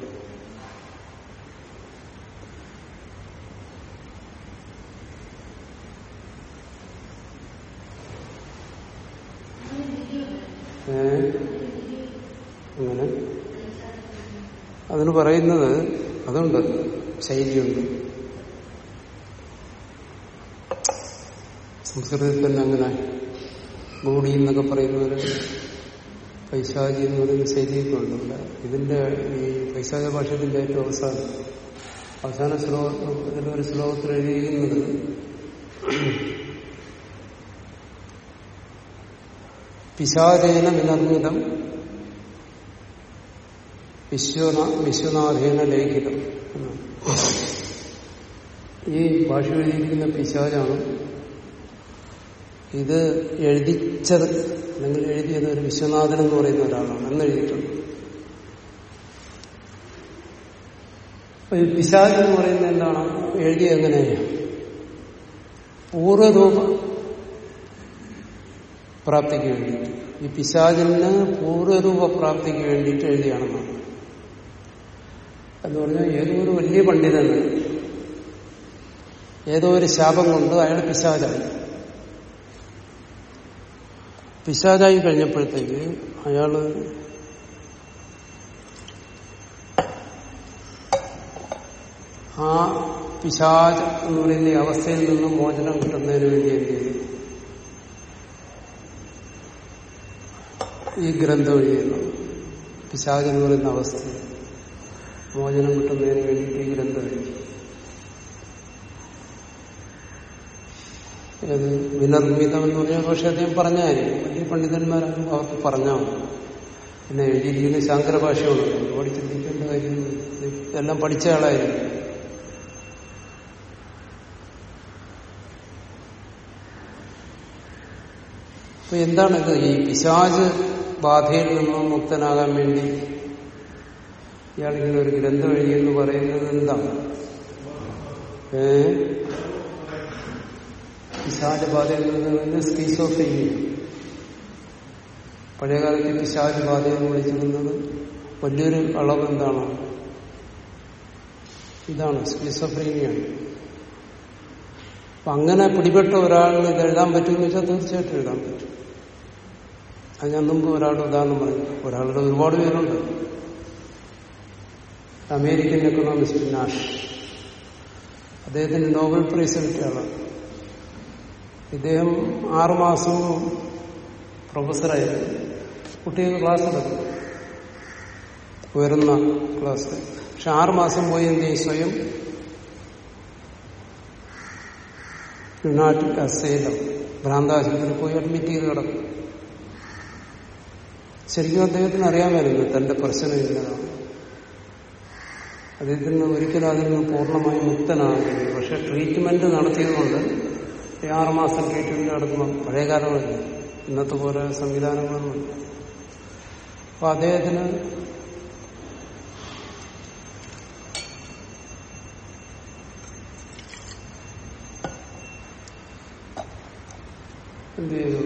അങ്ങനെ. അതിന് പറയുന്നത് അതുണ്ട്. ശൈലിയുണ്ട്. സംസ്കൃതത്തിൽ തന്നെ അങ്ങനെ. ഗോഡി എന്നൊക്കെ പറയുന്നവര് പൈശാചി എന്ന് പറയുന്ന ശൈലിയൊക്കെ ഉണ്ടല്ല ഇതിന്റെ ഈ പൈശാച ഭാഷത്തിന്റെ ഏറ്റവും അവസാനം. അവസാന ശ്ലോകം ഇതിന്റെ ഒരു ശ്ലോകത്തിൽ എഴുതിയിരുന്നത് പിശാചേന വിനർമ്മിതം വിശ്വനാ വിശ്വനാഥേന ലേഖിതം ഈ ഭാഷ എഴുതിയിരിക്കുന്ന പിശാചാണ് ഇത് എഴുതിച്ചത്. അല്ലെങ്കിൽ എഴുതിയത് ഒരു വിശ്വനാഥൻ എന്ന് പറയുന്ന ഒരാളാണ്. എന്ന് എഴുതിയിട്ടുണ്ട്. ഈ പിശാച് എന്ന് പറയുന്നത് എന്താണ്? എഴുതിയ എങ്ങനെയാണ് പൂർവരൂപ പ്രാപ്തിക്ക് വേണ്ടിയിട്ട്. ഈ പിശാചിന് പൂർവരൂപ പ്രാപ്തിക്ക് വേണ്ടിയിട്ട് എഴുതിയാണെന്നാണ്. എന്ന് പറഞ്ഞാൽ ഏതോ ഒരു വലിയ പണ്ഡിതന് ഏതോ ഒരു ശാപം കൊണ്ട് അയാൾ പിശാചായി പിശാചായി കഴിഞ്ഞപ്പോഴത്തേക്ക് അയാൾ ആ പിശാജ് എന്ന് പറയുന്ന അവസ്ഥയിൽ നിന്നും മോചനം കിട്ടുന്നതിന് വേണ്ടി എന്ത് ചെയ്തു ഈ ഗ്രന്ഥം എഴുതുന്നു പിശാജ് എന്ന് പറയുന്ന അവസ്ഥ മോചനം കിട്ടുന്നതിന് വേണ്ടിയിട്ട് ഈ ഗ്രന്ഥം എഴുതി. ഏത് വിനർമ്മിതം എന്ന് പറഞ്ഞാൽ പക്ഷെ അദ്ദേഹം പറഞ്ഞായിരുന്നു വലിയ പണ്ഡിതന്മാരാണ് അവർക്ക് പറഞ്ഞാൽ പിന്നെ എഴുതിയിരിക്കുന്ന ശാങ്കര ഭാഷയാണ് ഒരുപാട് ചിന്തിക്കേണ്ട കാര്യം എല്ലാം പഠിച്ച ആളായിരുന്നു. അപ്പൊ എന്താണിത്? ഈ പിശാജ് ബാധയിൽ നിന്നും മുക്തനാകാൻ വേണ്ടി ഇയാളിങ്ങനെ ഒരു ഗ്രന്ഥം എഴുതിയെന്ന് പറയുന്നത് എന്താണ് ഏ? പിശാജ് ബാധയിൽ നിന്ന് സ്കീസോഫ്രീനിയ. പഴയകാലത്ത് പിശാജ് ബാധ എന്ന് വിളിച്ചിരുന്നത് വലിയൊരു അളവ് എന്താണ്? ഇതാണ് സ്കീസോഫ്രീനിയാണ് അപ്പൊ അങ്ങനെ പിടിപെട്ട ഒരാളിന് ഇത് എഴുതാൻ പറ്റുമെന്ന് വെച്ചാൽ തീർച്ചയായിട്ടും എഴുതാൻ പറ്റും. അത് ഞാൻ മുമ്പ് ഒരാളുടെ ഉദാഹരണം പറഞ്ഞു. ഒരാളുടെ ഒരുപാട് പേരുണ്ട്. American economist Nash. അദ്ദേഹത്തിന് നോബൽ പ്രൈസ് കിട്ടിയ ആളാണ്. ഇദ്ദേഹം ആറുമാസം പ്രൊഫസറായിരുന്നു കുട്ടികൾ ക്ലാസ് എടുക്കും ഉയർന്ന ക്ലാസ് പക്ഷെ ആറുമാസം പോയി എന്ത് ചെയ്യും? സ്വയം യുണാറ്റിക് അസൈലം ഭ്രാന്താശുപത്രിയിൽ പോയി അഡ്മിറ്റ് ചെയ്ത് കിടക്കും. ശരിക്കും അദ്ദേഹത്തിന് അറിയാമായിരുന്നു തന്റെ പ്രശ്നം ഇന്നതാണ് അദ്ദേഹത്തിന് ഒരിക്കലും അതിൽ നിന്ന് പൂർണമായി മുക്തനാകുന്നു പക്ഷെ ട്രീറ്റ്മെന്റ് നടത്തിയതുകൊണ്ട് ആറുമാസം ട്രീറ്റ്മെന്റ് നടത്തുമ്പോൾ പഴയ കാലമല്ല ഇന്നത്തെ പോലെ സംവിധാനങ്ങളൊന്നും അപ്പൊ അദ്ദേഹത്തിന് എന്ത് ചെയ്തു?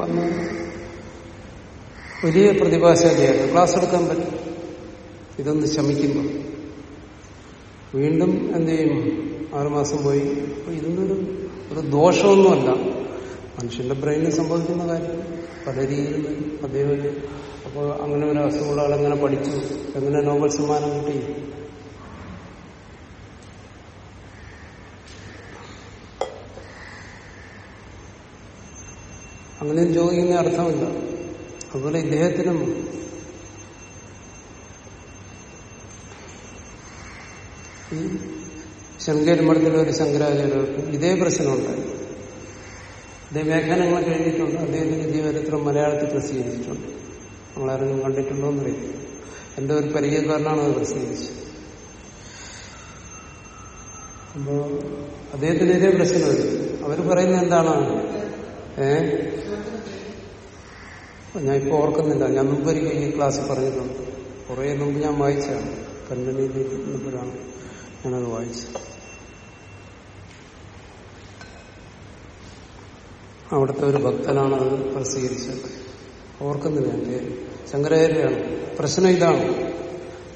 വന്ന് വലിയ പ്രതിഭാശാലിയാണ് ക്ലാസ് എടുക്കാൻ പറ്റും. ഇതൊന്ന് ശമിക്കുന്നു വീണ്ടും എന്ത് ചെയ്യും? ആറുമാസം പോയി. അപ്പൊ ഇതൊന്നൊരു ഒരു ദോഷമൊന്നുമല്ല. മനുഷ്യന്റെ ബ്രെയിനിൽ സംഭവിക്കുന്ന കാര്യം പല രീതിയിൽ. അദ്ദേഹം അപ്പോൾ അങ്ങനെ ഒരു അസുഖമുള്ള ആളെങ്ങനെ പഠിച്ചു? എങ്ങനെ നോബൽ സമ്മാനം കിട്ടി? അങ്ങനെ ചോദിക്കുന്ന അർത്ഥമില്ല. അതുപോലെ ഇദ്ദേഹത്തിനും ഈ ശങ്കരമഠത്തിലെ ഒരു ശങ്കരാചാര്യർക്ക് ഇതേ പ്രശ്നമുണ്ടായി. ഇതേ വ്യാഖ്യാനങ്ങളൊക്കെ എഴുതിയിട്ടുണ്ട് അദ്ദേഹത്തിന്റെ ജീവചരിത്രം മലയാളത്തിൽ പ്രസിദ്ധീകരിച്ചിട്ടുണ്ട് നമ്മളാരെങ്കിലും കണ്ടിട്ടുണ്ടോ എന്നറിയില്ല. എന്റെ ഒരു പരിചയക്കാരനാണ് അത് പ്രസിദ്ധീകരിച്ചത് അപ്പോ അദ്ദേഹത്തിന് ഇതേ പ്രശ്നം വരും. അവർ പറയുന്നത് എന്താണ്? ഏ? ഞാൻ ഇപ്പൊ ഓർക്കുന്നില്ല. ഞാൻ മുമ്പ് ഒരിക്കൽ ഈ ക്ലാസ് പറഞ്ഞിട്ടുണ്ട്. കുറെ മുമ്പ് ഞാൻ വായിച്ചാണ് കണ്ണനിയിലിരുന്നപ്പോഴാണ് ഞാനത് വായിച്ചത്. അവിടുത്തെ ഒരു ഭക്തനാണ് അത് പ്രസിദ്ധീകരിച്ചത്. ഓർക്കുന്നില്ല എന്റെ ശങ്കരാചാര്യാണ് പ്രശ്നം ഇതാണ്.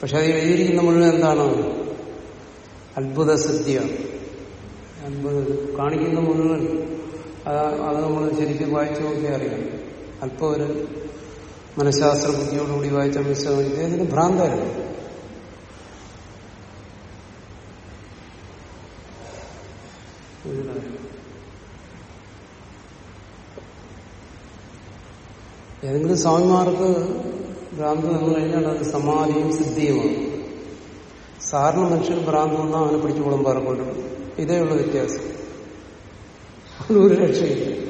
പക്ഷെ അത് എഴുതിയിരിക്കുന്ന മുഴുവൻ എന്താണ്? അത്ഭുത സിദ്ധിയാണ് അത്ഭുത കാണിക്കുന്ന മുഴുവൻ. അത് നമ്മൾ ശരിക്കും വായിച്ചു നോക്കിയാൽ അറിയാം. അല്പം ഒരു മനഃശാസ്ത്ര ബുദ്ധിയോടുകൂടി വായിച്ച മനസ്സിലാവും ഇദ്ദേഹത്തിന് ഭ്രാന്തായിരുന്നു. ഏതെങ്കിലും സ്വാമിമാർക്ക് ഭ്രാന്ത് വന്നു കഴിഞ്ഞാൽ അത് സമാധിയും സിദ്ധിയുമാണ്. സാറിന് മനുഷ്യൻ ഭ്രാന്ത് വന്നാൽ അവനെ പിടിച്ചു കുളമ്പാറ കൊണ്ടുവരും ഇതേ ഉള്ള വ്യത്യാസം. ഒരു രക്ഷയില്ല.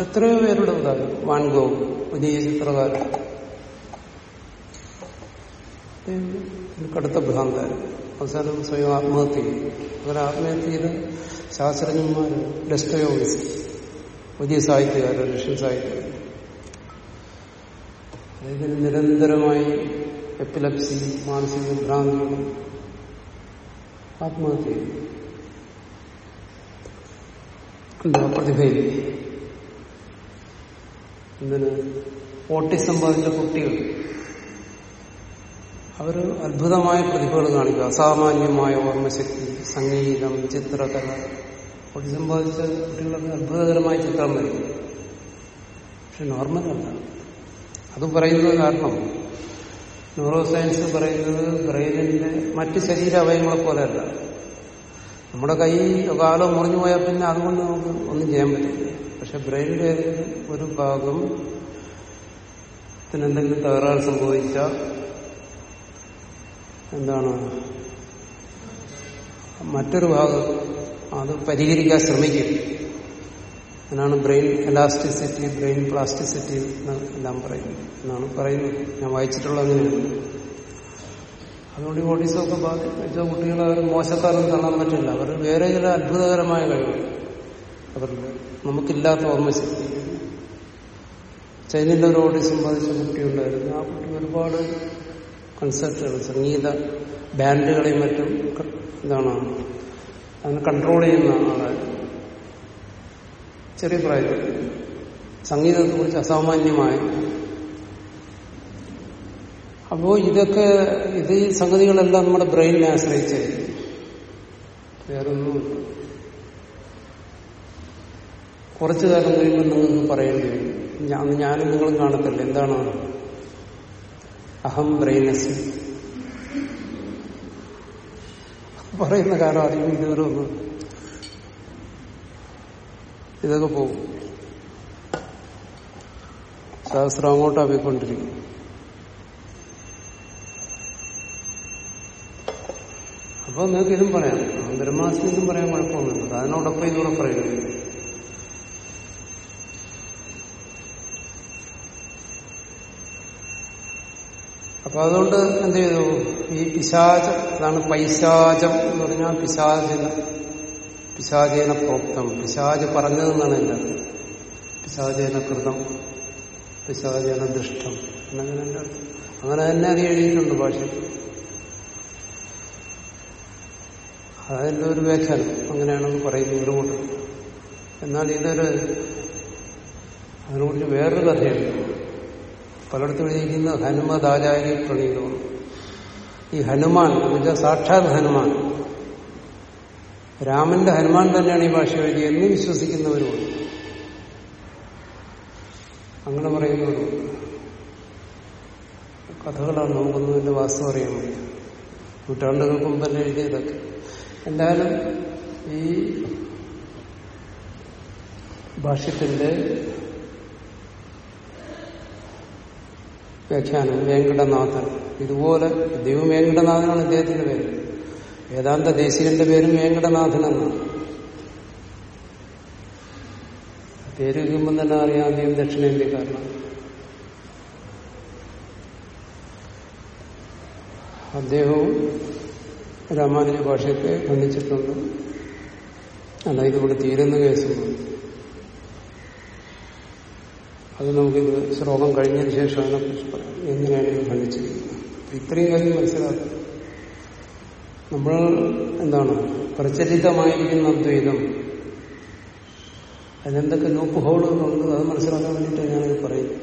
എത്രയോ പേരുടെ ഉദാഹരണം. വാൻഗോ വലിയ ചിത്രകാരൻ. കടുത്ത ഭ്രാന്തായിരുന്നു അവസാനം സ്വയം ആത്മഹത്യ. ചെയ്യും അവർ ആത്മഹത്യ ചെയ്ത് ശാസ്ത്രജ്ഞന്മാർ ഡെസ്റ്റോയോവിസ് വലിയ സാഹിത്യകാരൻ റഷ്യൻ സാഹിത്യകാരൻ. അദ്ദേഹത്തിന് നിരന്തരമായി എപ്പിലപ്സി മാനസിക ഭ്രാന്തികളും ആത്മഹത്യ ചെയ്തു എന്താ പ്രതിഭയില്ല എന്തിന് ഓട്ടിസം ബാധിച്ച കുട്ടികൾ. അവർ അത്ഭുതമായ പ്രതിഭകൾ കാണിക്കുക. അസാമാന്യമായ ഓർമ്മശക്തി സംഗീതം ചിത്രകല പൊടി സമ്പാദിച്ച കുട്ടികളൊക്കെ അത്ഭുതകരമായ ചിത്രം വരും പക്ഷെ നോർമലല്ല. അത് പറയുന്നത് കാരണം ന്യൂറോ സയൻസ് പറയുന്നത് ബ്രെയിനിന്റെ മറ്റ് ശരീര അവയവങ്ങളെ പോലെയല്ല നമ്മുടെ കൈ കാലം മുറിഞ്ഞു പോയാൽ പിന്നെ അതുകൊണ്ട് നമുക്ക് ഒന്നും ചെയ്യാൻ പറ്റില്ല. പക്ഷെ ബ്രെയിനിന്റെ ഒരു ഭാഗം ത്തിനെന്തെങ്കിലും തകരാറ് സംഭവിച്ച എന്താണ്? മറ്റൊരു ഭാഗം അത് പരിഹരിക്കാൻ ശ്രമിക്കും. എന്നാണ് ബ്രെയിൻ എലാസ്റ്റിസിറ്റി ബ്രെയിൻ പ്ലാസ്റ്റിസിറ്റി എല്ലാം പറയുന്നത്. എന്നാണ് പറയുന്നത്. ഞാൻ വായിച്ചിട്ടുള്ള അങ്ങനെയാണ് അതുകൊണ്ട് ഈ ഓഡീസൊക്കെ ബാധിച്ച കുട്ടികൾ അവർ മോശക്കാരൊന്നും തള്ളാൻ പറ്റില്ല. അവർ വേറെ ചില അത്ഭുതകരമായ കഴിവ് അവരുടെ നമുക്കില്ലാത്ത ഓർമ്മശക്തി ചൈനയിലെ ഒരു ഓട്ടീസം ബാധിച്ച കുട്ടിയുണ്ടായിരുന്നു. ആ കുട്ടി ഒരുപാട് കൺസെർട്ടുകൾ സംഗീത ബാൻഡുകളെയും മറ്റും എന്താണ് അതിനെ കൺട്രോൾ ചെയ്യുന്ന ആളായിരുന്നു ചെറിയ പ്രായത്തിൽ സംഗീതത്തെ കുറിച്ച് അസാമാന്യമായ. അപ്പോ ഇതൊക്കെ ഇത് ഈ സംഗതികളെല്ലാം നമ്മുടെ ബ്രെയിനിനെ ആശ്രയിച്ചായിരിക്കും വേറൊന്നും കുറച്ചു കാലം കഴിയുമ്പോൾ നിങ്ങൾക്ക് പറയേണ്ടി വരും. ഞാൻ ഞാനും നിങ്ങളും കാണത്തില്ല. എന്താണ്? അഹം ബ്രെയിനസ് പറയുന്ന കാലം അധികം ഇതൊക്കെ പോകും. ശാസ്ത്രം അങ്ങോട്ടാ പോയിക്കൊണ്ടിരിക്കും അപ്പൊ നിങ്ങൾക്ക് ഇതും പറയാം. ബ്രഹ്മാസ്മി പറയാൻ കുഴപ്പമൊന്നുമില്ല. അതിനോടൊപ്പം ഇതുകൂടെ പറയുന്നത് അപ്പൊ അതുകൊണ്ട് എന്ത് ചെയ്തു? ഈ പിശാചം അതാണ് പൈശാചം എന്ന് പറഞ്ഞാൽ പിശാചന പിശാചേന പ്രോക്തം. പിശാജ് പറഞ്ഞതെന്നാണ് എന്റെ അർത്ഥം. പിശാചേന കൃതം. പിശാചേന ദുഷ്ടം. എന്നങ്ങനെ എന്റെ അർത്ഥം. അങ്ങനെ തന്നെ അത് എഴുതിയിട്ടുണ്ട് ഭാഷ അതിന്റെ ഒരു വ്യാഖ്യാനം. അങ്ങനെയാണെന്ന് പറയുന്നു ഒരു കൂട്ടം എന്നാൽ ഇതൊരു അതിനെക്കുറിച്ച് വേറൊരു കഥയുണ്ട്. പലയിടത്തും എഴുതിയിരിക്കുന്ന ഹനുമദാചാര്യ പ്രണീതമാണ് ഈ ഹനുമാൻ എന്നുവെച്ചാൽ സാക്ഷാത് ഹനുമാൻ. രാമന്റെ ഹനുമാൻ തന്നെയാണ് ഈ ഭാഷ എഴുതിയെന്ന് വിശ്വസിക്കുന്നവരുമുണ്ട്. അങ്ങനെ പറയുന്നവരുണ്ട് കഥകളാണ് നോക്കുന്നതിന്റെ വാസ്തവം അറിയാൻ വയ്യ. തന്നെ എഴുതിയതൊക്കെ. എന്തായാലും ഈ ഭാഷ്യത്തിന്റെ വ്യാഖ്യാനം വേങ്കടനാഥൻ ഇതുപോലെ ദൈവം വേങ്കടനാഥനാണ് ഇദ്ദേഹത്തിന്റെ പേര്. വേദാന്ത ദേശീയന്റെ പേരും വേങ്കടനാഥൻ എന്നാണ് പേര് കേൾക്കുമ്പോൾ തന്നെ അറിയാം അദ്ദേഹം ദക്ഷിണേന്ത്യക്കാരനാണ് അദ്ദേഹവും രാമാനുജ ഭാഷയൊക്കെ വന്നിച്ചിട്ടുണ്ട് അല്ല ഇതിവിടെ തീരുന്ന കേസുണ്ട് അത് നമുക്കിത് ശ്ലോകം കഴിഞ്ഞതിന് ശേഷം അതിനെക്കുറിച്ച് പറയാം. എങ്ങനെയാണ് ഇത് ഖണ്ഡിച്ചിരിക്കുന്നത് ഇത്രയും കാര്യം മനസ്സിലാക്കും. നമ്മൾ എന്താണ്? പ്രചരിതമായിരിക്കുന്ന അദ്വൈതം. അതിനെന്തൊക്കെ ലൂപ്പ് ഹോളുകളുണ്ട് അത് മനസ്സിലാക്കാൻ വേണ്ടിയിട്ട് ഞാനത് പറയും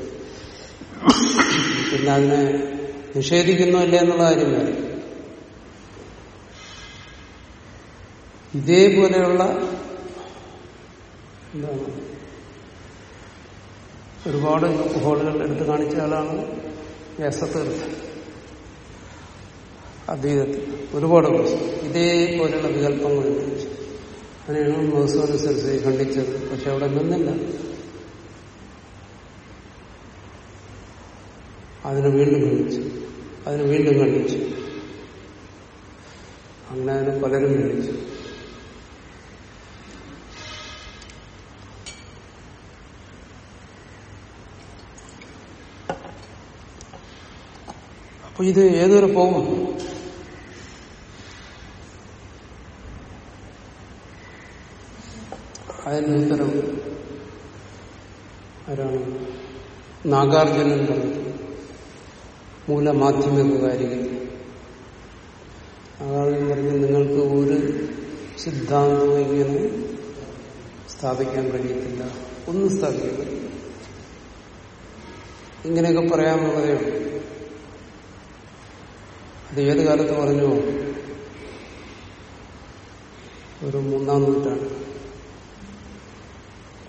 പിന്നെ അതിനെ നിഷേധിക്കുന്നില്ല എന്നുള്ള കാര്യം വേറെ. ഇതേപോലെയുള്ള എന്താണ്? ഒരുപാട് ഹോളുകൾ എടുത്തു കാണിച്ച ആളാണ് വ്യാസതീർത്ഥൻ അദ്വൈതത്തിൽ ഒരുപാട് പ്രശ്നം ഇതേപോലെയുള്ള വികല്പങ്ങൾ അങ്ങനെയാണ് മഹസൂദ് സരസ്വതി ഖണ്ഡിച്ചത് പക്ഷെ അവിടെ നിന്നില്ല. അതിനെ വീണ്ടും ഖണ്ഡിച്ചു. അതിനെ വീണ്ടും ഖണ്ഡിച്ചു. അങ്ങനെ അതിന് പലരും ഖണ്ഡിച്ചു. അപ്പൊ ഇത് ഏതൊരു പോകും? അതിന്റെ ഉത്തരം ആരാണ്? നാഗാർജുനൻ പറഞ്ഞു മൂലമാധ്യമകാരികൾ നാഗാർജുനൻ പറഞ്ഞു നിങ്ങൾക്ക് ഒരു സിദ്ധാന്തവും ഇങ്ങനെ സ്ഥാപിക്കാൻ കഴിയത്തില്ല. ഒന്നും സ്ഥാപിക്കാൻ കഴിയില്ല ഇങ്ങനെയൊക്കെ പറയാമെന്നുള്ളതേ ഉള്ളൂ. അത് ഏത് കാലത്ത് പറഞ്ഞു? ഒരു മൂന്നാം നൂറ്റാണ്ട്.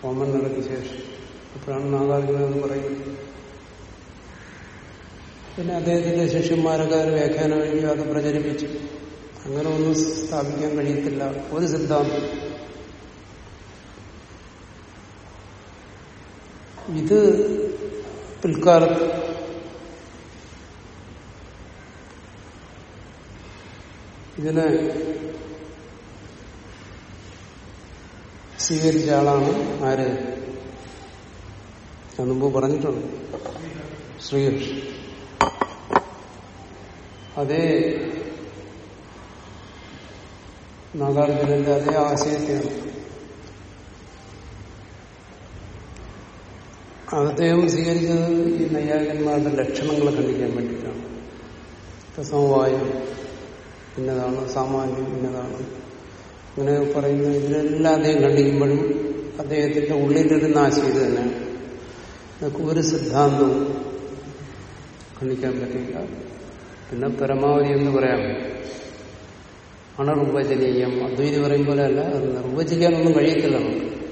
കോമൺ നടക്ക് ശേഷം. അപ്പോഴാണ് നാഗാർജുന എന്ന് പറയുന്നത്. പിന്നെ അദ്ദേഹത്തിന്റെ ശിഷ്യന്മാരൊക്കെ അതിന് വ്യാഖ്യാനം എഴുതി അത് പ്രചരിപ്പിച്ചു. അങ്ങനെ ഒന്നും സ്ഥാപിക്കാൻ കഴിയത്തില്ല. ഒരു സിദ്ധാന്തം. ഇത് പിൽക്കാലത്ത് ഇതിനെ സ്വീകരിച്ച ആളാണ് ആര്? ഞാൻ മുമ്പ് പറഞ്ഞിട്ടുണ്ട്. ശ്രീകൃഷ്ണൻ. അതേ നാഗാർജുനന്റെ അതേ ആശയത്തെയാണ്. അദ്ദേഹം സ്വീകരിച്ചത് ഈ നയ്യാകന്മാരുടെ ലക്ഷണങ്ങളെ കണ്ടിക്കാൻ വേണ്ടിയിട്ടാണ്. സമവായം ഇന്നതാണ് സാമാന്യം ഇന്നതാണ് അങ്ങനെ പറയുന്ന ഇതിനെല്ലാം അദ്ദേഹം കണ്ടിരിക്കുമ്പോഴും അദ്ദേഹത്തിന്റെ ഉള്ളിലിരുന്ന ആശയം ഇത് തന്നെയാണ് നമുക്ക് ഒരു സിദ്ധാന്തവും ഖണ്ഡിക്കാൻ പറ്റില്ല. പിന്നെ പരമാവധി എന്ന് പറയാം. അണർവചനീയം. അദ്വൈതി പറയും പോലെ അല്ല അത് നിർവചിക്കാനൊന്നും കഴിയത്തില്ല നമുക്ക്.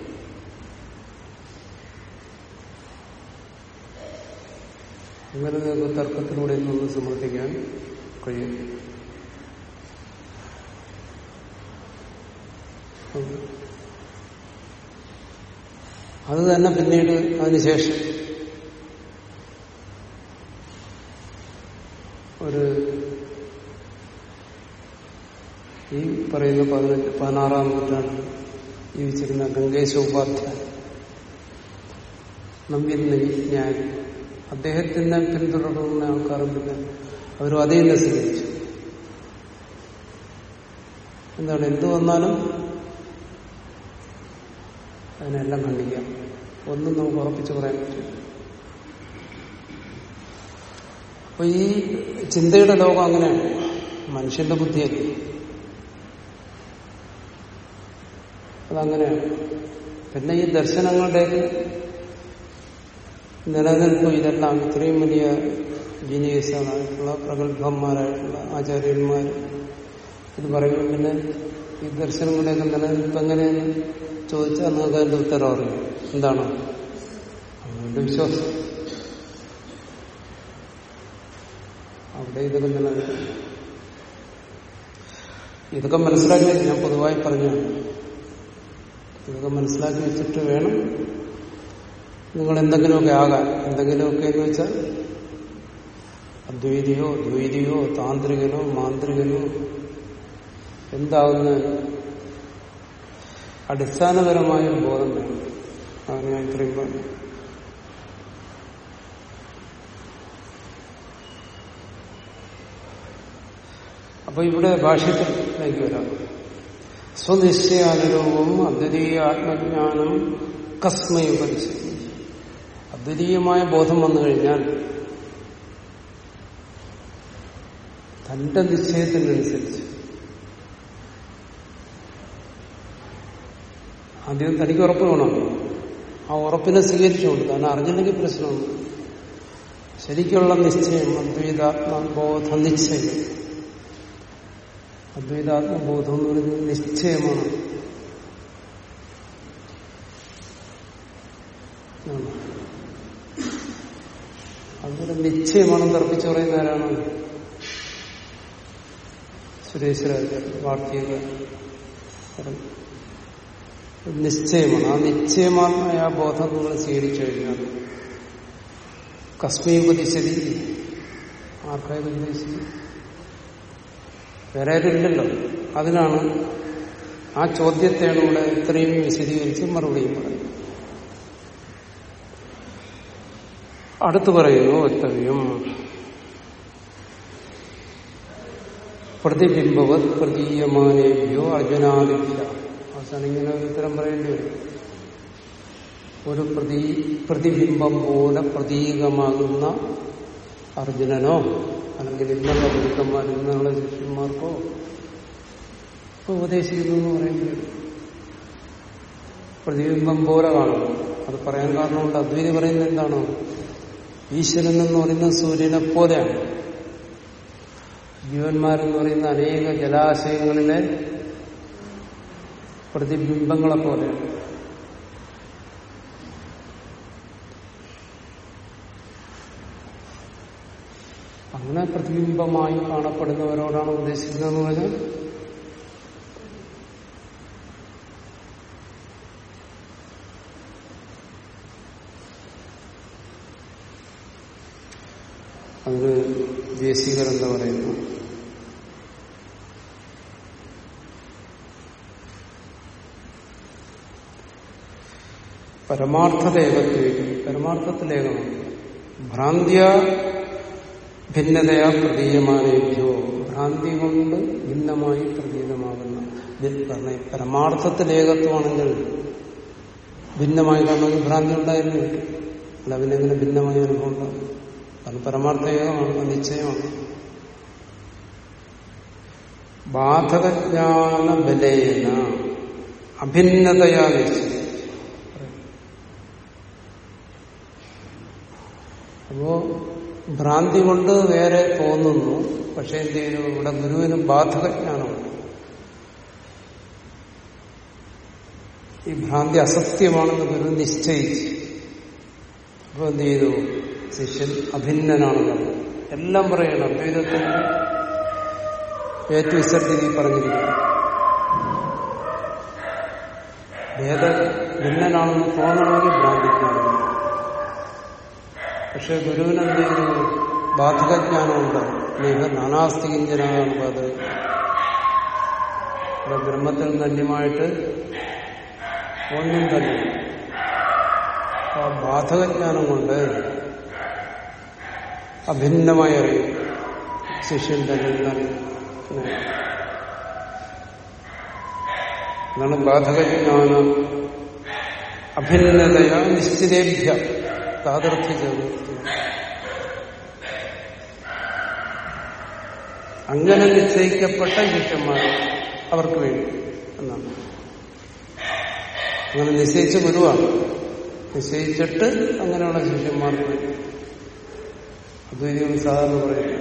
അങ്ങനെ നിങ്ങൾക്ക് തർക്കത്തിലൂടെ ഒന്ന് സമർത്ഥിക്കാൻ കഴിയും. അത് തന്നെ പിന്നീട് അതിനുശേഷം ഒരു ഈ പറയുന്ന പതിനെട്ട് പതിനാറാം നൂറ്റാണ്ടിൽ ജീവിച്ചിരുന്ന ഗംഗേശ ഉപാധ്യായ നമ്പിരുന്ന ഞാൻ അദ്ദേഹത്തിനെ പിന്തുടർന്ന ആൾക്കാരും പിന്നെ അവരും അതേ തന്നെ സ്വീകരിച്ചു. എന്താണ് എന്തു വന്നാലും അതിനെല്ലാം ഖണ്ഡിക്കാം. ഒന്നും നമുക്ക് ഉറപ്പിച്ചു പറയാൻ പറ്റില്ല. അപ്പൊ ഈ ചിന്തയുടെ ലോകം അങ്ങനെയാണ്. മനുഷ്യന്റെ ബുദ്ധിയെ അതങ്ങനെയാണ്. പിന്നെ ഈ ദർശനങ്ങളുടെ നിലനിൽപ്പ് ഇതെല്ലാം ഇത്രയും വലിയ ജീനിയസായിട്ടുള്ള പ്രഗത്ഭന്മാരായിട്ടുള്ള ആചാര്യന്മാർ ഇത് പറയുമ്പോൾ പിന്നെ ഈ ദർശനങ്ങളുടെയൊക്കെ നിലനിൽപ്പ് എങ്ങനെയെന്ന് ചോദിച്ചാൽ നമുക്ക് അതിന്റെ ഉത്തരം അറിയും. എന്താണ്? അവരുടെ വിശ്വാസം. അവിടെ ഇതൊക്കെ നിലനിൽക്കും ഇതൊക്കെ മനസ്സിലാക്കി വെച്ച് ഞാൻ പൊതുവായി പറഞ്ഞു ഇതൊക്കെ മനസ്സിലാക്കി വെച്ചിട്ട് വേണം നിങ്ങൾ എന്തെങ്കിലുമൊക്കെ ആകാൻ. എന്തെങ്കിലുമൊക്കെ എന്ന് വെച്ചാൽ അദ്വൈതിയോ ദ്വൈതിയോ താന്ത്രികനോ മാന്ത്രികനോ എന്താകുന്ന അടിസ്ഥാനപരമായ ഒരു ബോധം വേണം. അതാണ് ഞാൻ ഇത്രയും പറഞ്ഞു അപ്പൊ ഇവിടെ ഭാഷ്യത്തിലേക്ക് വരാം. സ്വനിശ്ചയാനുരൂപം അദ്വിതീയ ആത്മജ്ഞാനം കസ്മയുപരിശി അദ്വിതീയമായ ബോധം വന്നു കഴിഞ്ഞാൽ തന്റെ നിശ്ചയത്തിനനുസരിച്ച് ആദ്യം തനിക്ക് ഉറപ്പ് വേണം. ആ ഉറപ്പിനെ സ്വീകരിച്ചുകൊണ്ട് താൻ അറിഞ്ഞില്ലെങ്കിൽ പ്രശ്നമുണ്ട്. ശരിക്കുള്ള നിശ്ചയം അദ്വൈതാത്മബോധ നിശ്ചയം. അദ്വൈതാത്മബോധം എന്ന് പറയുന്നത് നിശ്ചയമാണ്. അതൊരു നിശ്ചയമാണെന്ന് തർപ്പിച്ചു പറയുന്ന ആരാണ്? സുരേശ്വരാചാര്യ രാജ വാർത്തക നിശ്ചയമാണ്. ആ നിശ്ചയമാത്മായ ആ ബോധം നിങ്ങൾ സ്വീകരിച്ചു കഴിഞ്ഞാൽ കസ്മീ ഉപദേശി ആർക്കായത് ഉപദേശി വേറെ ആരുമില്ലല്ലോ അതിനാണ് ആ ചോദ്യത്തെയാണ് ഇവിടെ ഇത്രയും വിശദീകരിച്ച് മറുപടിയും പറയുന്നത്. അടുത്തു പറയുന്നു വക്തവ്യം. പ്രതിബിംബവത് പ്രതീയമാനേഭ്യോ അർജുനാദിഭ്യ അവസാനം ഇങ്ങനെ ഒരു ഉത്തരം പറയേണ്ടി വരും. ഒരു പ്രതി പ്രതിബിംബം പോലെ പ്രതീകമാകുന്ന അർജുനനോ അല്ലെങ്കിൽ ഇന്നുള്ള ഗുരുക്കന്മാർ ഇന്നുള്ള ശിഷ്യന്മാർക്കോ ഉപദേശിക്കുന്നു എന്ന് പറയേണ്ടി വരും. പ്രതിബിംബം പോലെ കാണും അത് പറയാൻ കാരണമുണ്ട്. അദ്വൈതി പറയുന്നത് എന്താണോ? ഈശ്വരൻ എന്ന് പറയുന്ന സൂര്യനെ പോലെയാണ്. ജീവന്മാരെന്ന് പറയുന്ന അനേക ജലാശയങ്ങളിലെ പ്രതിബിംബങ്ങളെ പോലെയാണ് അങ്ങനെ പ്രതിബിംബമായി കാണപ്പെടുന്നവരോടാണ് ഉദ്ദേശിക്കുന്നതെന്ന് പറഞ്ഞാൽ അതിന് ദേശീകർ എന്താ പറയുന്നു. പരമാർത്ഥതേകത്വേദി പരമാർത്ഥത്തിലേകമാണ് ഭ്രാന്തിയ ഭിന്നതയാ പ്രതീയമാനേഭ്യോ. ഭ്രാന്തി കൊണ്ട് ഭിന്നമായി പ്രതീതമാകുന്ന പരമാർത്ഥത്തിലേകത്വമാണെങ്കിൽ ഭിന്നമായി കാണുമെങ്കിൽ ഭ്രാന്തി ഉണ്ടായിരുന്നു അല്ല പിന്നെ ഭിന്നമായ അനുഭവം ഉണ്ടാകും? കാരണം പരമാർത്ഥ ഏകമാണ് നിശ്ചയമാണ്. ബാധകജ്ഞാന ബലേന അഭിന്നതയാ നിശ്ചയം. അപ്പോ ഭ്രാന്തി കൊണ്ട് വേറെ തോന്നുന്നു. പക്ഷെ എന്ത് ചെയ്തു? ഇവിടെ ഗുരുവിന് ബാധകജ്ഞാനമുണ്ട് ഈ ഭ്രാന്തി അസത്യമാണെന്ന് ഗുരു നിശ്ചയിച്ച്. അപ്പൊ എന്ത് ചെയ്തു? ശിഷ്യൻ അഭിന്നനാണെന്ന് എല്ലാം പറയണം. അദ്വൈതത്തിന്റെ ഏറ്റവും വിസർജി പറഞ്ഞിരിക്കുന്നു. ഭേദ ഭിന്നനാണെന്ന് തോന്നണമെങ്കിൽ ഭ്രാന്തിജ്ഞാനം പക്ഷെ ഗുരുവിനെന്ത് ചെയ്തു ബാധകജ്ഞാനമുണ്ട്? നീഹ നാനാസ്തികിഞ്ചനാണ് അത് ഇവിടെ ബ്രഹ്മത്തിൽ ധന്യമായിട്ട് ഒന്നും തന്നെ. ആ ബാധകജ്ഞാനം കൊണ്ട് അഭിന്നമായി അറിയും ശിഷ്യൻ തന്നെ എന്നാണ് ബാധകജ്ഞാനം? അഭിന്നതയാ നിശ്ചിതേഭ്യ. താതർത്ഥ്യ അങ്ങനെ നിശ്ചയിക്കപ്പെട്ട ശിഷ്യന്മാർ അവർക്ക് വേണ്ടി എന്നാണ്. അങ്ങനെ നിശ്ചയിച്ച ഗുരുവാണ് നിശ്ചയിച്ചിട്ട് അങ്ങനെയുള്ള ശിഷ്യന്മാർക്ക് വേണ്ടി. അദ്വൈതികൾ സാധാരണ പറയുന്നു.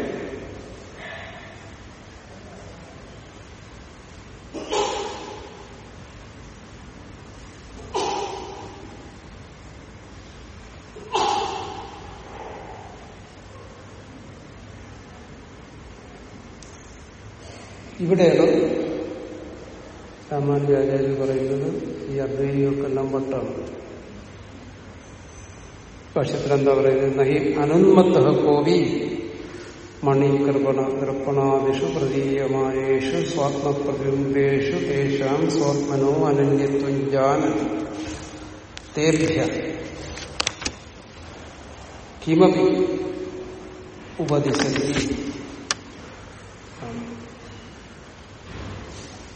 ഇവിടെയാണ് രാമാനുജാചാര്യ പറയുന്നത് ഈ അദ്വൈതികൾക്കെല്ലാം വട്ടാണ് ഭാഷത്തിൽ എന്താ പറയുന്നത്? നഹി അനുന്മത്ത മണി കൃപണ ദർപ്പണാദിഷു പ്രതീയമായേഷു സ്വാത്മപ്രതിബിംബേഷു തേഷാം സ്വാത്മനോ അനന്യത്വം ജാന. തേർഭ്യ. കിമപി ഉപദിശതി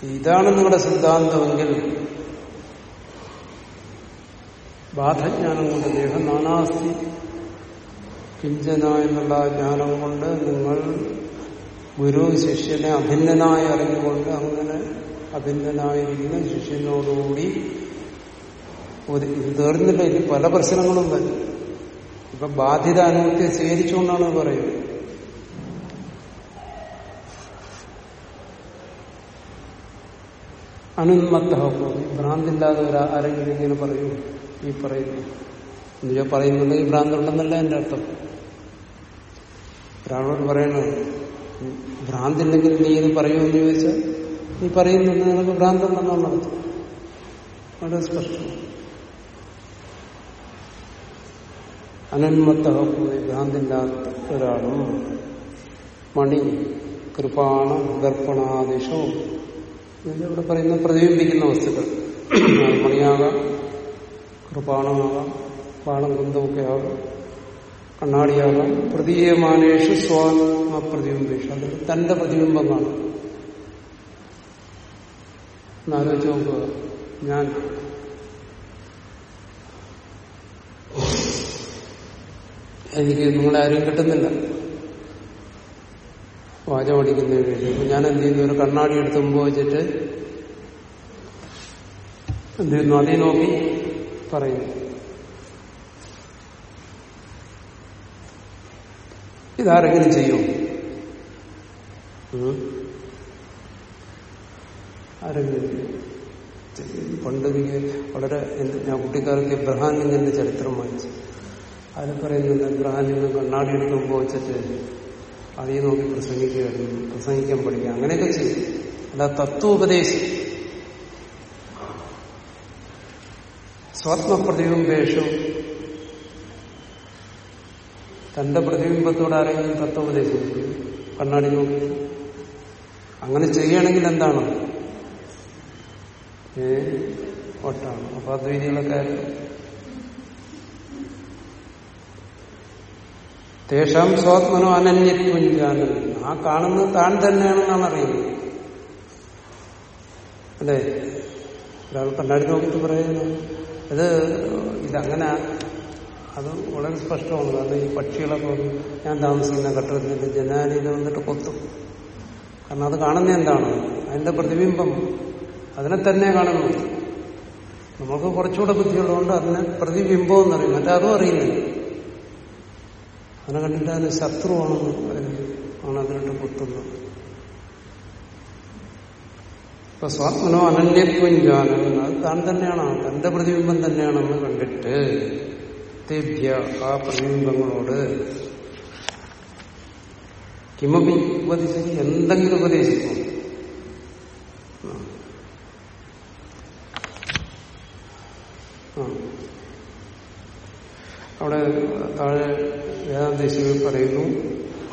ഇതാണ് നിങ്ങളുടെ സിദ്ധാന്തമെങ്കിൽ ബാധജ്ഞാനം കൊണ്ട് ദേഹം നാനാസ്തി. കിഞ്ചന എന്നുള്ള ജ്ഞാനം കൊണ്ട് നിങ്ങൾ ഗുരു ശിഷ്യനെ അഭിന്നനായി അറിഞ്ഞുകൊണ്ട് അങ്ങനെ അഭിന്നനായിരിക്കുന്ന ശിഷ്യനോടുകൂടി ഒരു ഇത് തീർന്നില്ല. ഇനി പല പ്രശ്നങ്ങളും വരും. ഇപ്പൊ ബാധ്യത അനുഭവത്തെ സ്വീകരിച്ചുകൊണ്ടാണ് പറയുന്നത്. അനുന്മത്ത ഭ്രാന്തില്ലാതെ ഒരു ആരെങ്കിലും ഇങ്ങനെ പറയൂ ഈ പറയുന്നു. എന്നുവെച്ചാൽ പറയുന്നുണ്ടെങ്കിൽ ഭ്രാന്തുണ്ടെന്നല്ല എന്റെ അർത്ഥം. ഒരാളോട് പറയണ ഭ്രാന്തില്ലെങ്കിൽ നീ ഇത് പറയുമെന്ന് ചോദിച്ചാൽ നീ പറയുന്നുണ്ട് നിനക്ക് ഭ്രാന്തുണ്ടെന്നാണ് അർത്ഥം. വളരെ സ്പഷ്ടം. അനന്മത്ത ഭ്രാന്തില്ലാത്ത ഒരാളും മണി കൃപാണ ദർപ്പണാദിശവും ഇവിടെ പറയുന്ന പ്രതിബിംബിക്കുന്ന വസ്തുക്കൾ. മണിയാകാം കൃപാണമാകാം പാളം കുന്തമൊക്കെ ആകാം കണ്ണാടിയാകാം പ്രതീയമാനേഷു സ്വാത്മ പ്രതിബിംബേഷ് അത് തന്റെ പ്രതിബിംബം കാണും എന്നാലോചിച്ച് നോക്കുക. ഞാൻ എനിക്ക് നിങ്ങളെ ആരും കിട്ടുന്നില്ല. വാചം അടിക്കുന്നതിന് വേണ്ടി. അപ്പൊ ഞാൻ എന്ത് ചെയ്യുന്നു? ഒരു കണ്ണാടി എടുത്ത് മുമ്പ് വെച്ചിട്ട് എന്ത് ചെയ്യുന്നു? അതേ നോക്കി പറയുന്നു. ഇതാരെങ്കിലും ചെയ്യും? ആരെങ്കിലും പണ്ട് എനിക്ക് വളരെ ഞാൻ കുട്ടിക്കാലത്ത് ഇബ്രഹാം ലിംഗന്റെ ചരിത്രം വായിച്ചു. അതിൽ പറയുന്നത് ബ്രഹാനിങ്ങ് കണ്ണാടി എടുക്കുമ്പോൾ വെച്ചിട്ട് അതേ നോക്കി പ്രസംഗിക്കുകയായിരുന്നു പ്രസംഗിക്കാൻ പഠിക്കുക അങ്ങനെയൊക്കെ ചെയ്യും അല്ല തത്വോപദേശം. സ്വാത്മപ്രതിബിംബേഷു തന്റെ പ്രതിബിംബത്തോട് ആരെങ്കിലും തത്വോപദേശം കണ്ണാടി നോക്കി. അങ്ങനെ ചെയ്യണമെങ്കിൽ എന്താണ്? ഏ വട്ടാണ് അപ്പൊ അദ്വൈതികളൊക്കെ തേഷാം സ്വാത്മനോ അനന്യത്വം ജാനം ആ കാണുന്നത് താൻ തന്നെയാണെന്നാണ് അറിയുന്നത് അല്ലേ? ഒരാൾ കണ്ണാടി നോക്കിയിട്ട് പറയുന്നു. അത് ഇതങ്ങനെ അത് വളരെ സ്പഷ്ടമാണ്. കാരണം ഈ പക്ഷികളൊക്കെ ഞാൻ താമസിക്കുന്ന കെട്ടിടത്തിന്റെ ജനാലിയിൽ വന്നിട്ട് കൊത്തും. കാരണം അത് കാണുന്ന എന്താണ്? അതിന്റെ പ്രതിബിംബം. അതിനെ തന്നെ കാണുന്നു. നമുക്ക് കുറച്ചുകൂടെ ബുദ്ധിയുള്ളതുകൊണ്ട് അതിനെ പ്രതിബിംബം എന്നറിയും മറ്റേ അതും അറിയുന്നില്ല അതിനെ കണ്ടിട്ട് അതിന് ശത്രുവാണെന്ന് ആണ് അതിനിട്ട് കുത്തുന്നത് ഇപ്പൊ സ്വാത്മനോ അനന്യത്വം അത് താൻ തന്നെയാണ്. തന്റെ പ്രതിബിംബം തന്നെയാണെന്ന് കണ്ടിട്ട് തേഭ്യ ആ പ്രതിബിംബങ്ങളോട് കിമപി ഉപദേശിച്ച് എന്തെങ്കിലും ഉപദേശിക്കും? അവിടെ താഴെ വേദാന്തേശികൾ പറയുന്നു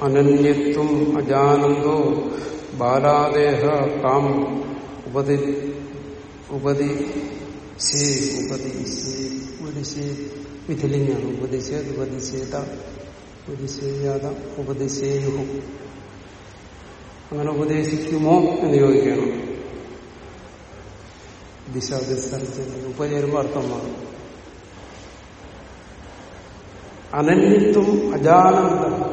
അനന്യത്വം അജാനന്തോ ബാലാദേഹ കാം ഉപതി ഉപതി വിധിലിംഗാണ് ഉപദിശേത് ഉപദിശേത ഉപദിശേയാത ഉപദിശേയുഹു. അങ്ങനെ ഉപദേശിക്കുമോ എന്ന് ചോദിക്കണം ദിശ വിസർജന ഉപചേരുമ്പോൾ അർത്ഥം മാറും. അനന്യത്വം അജാനന്ദ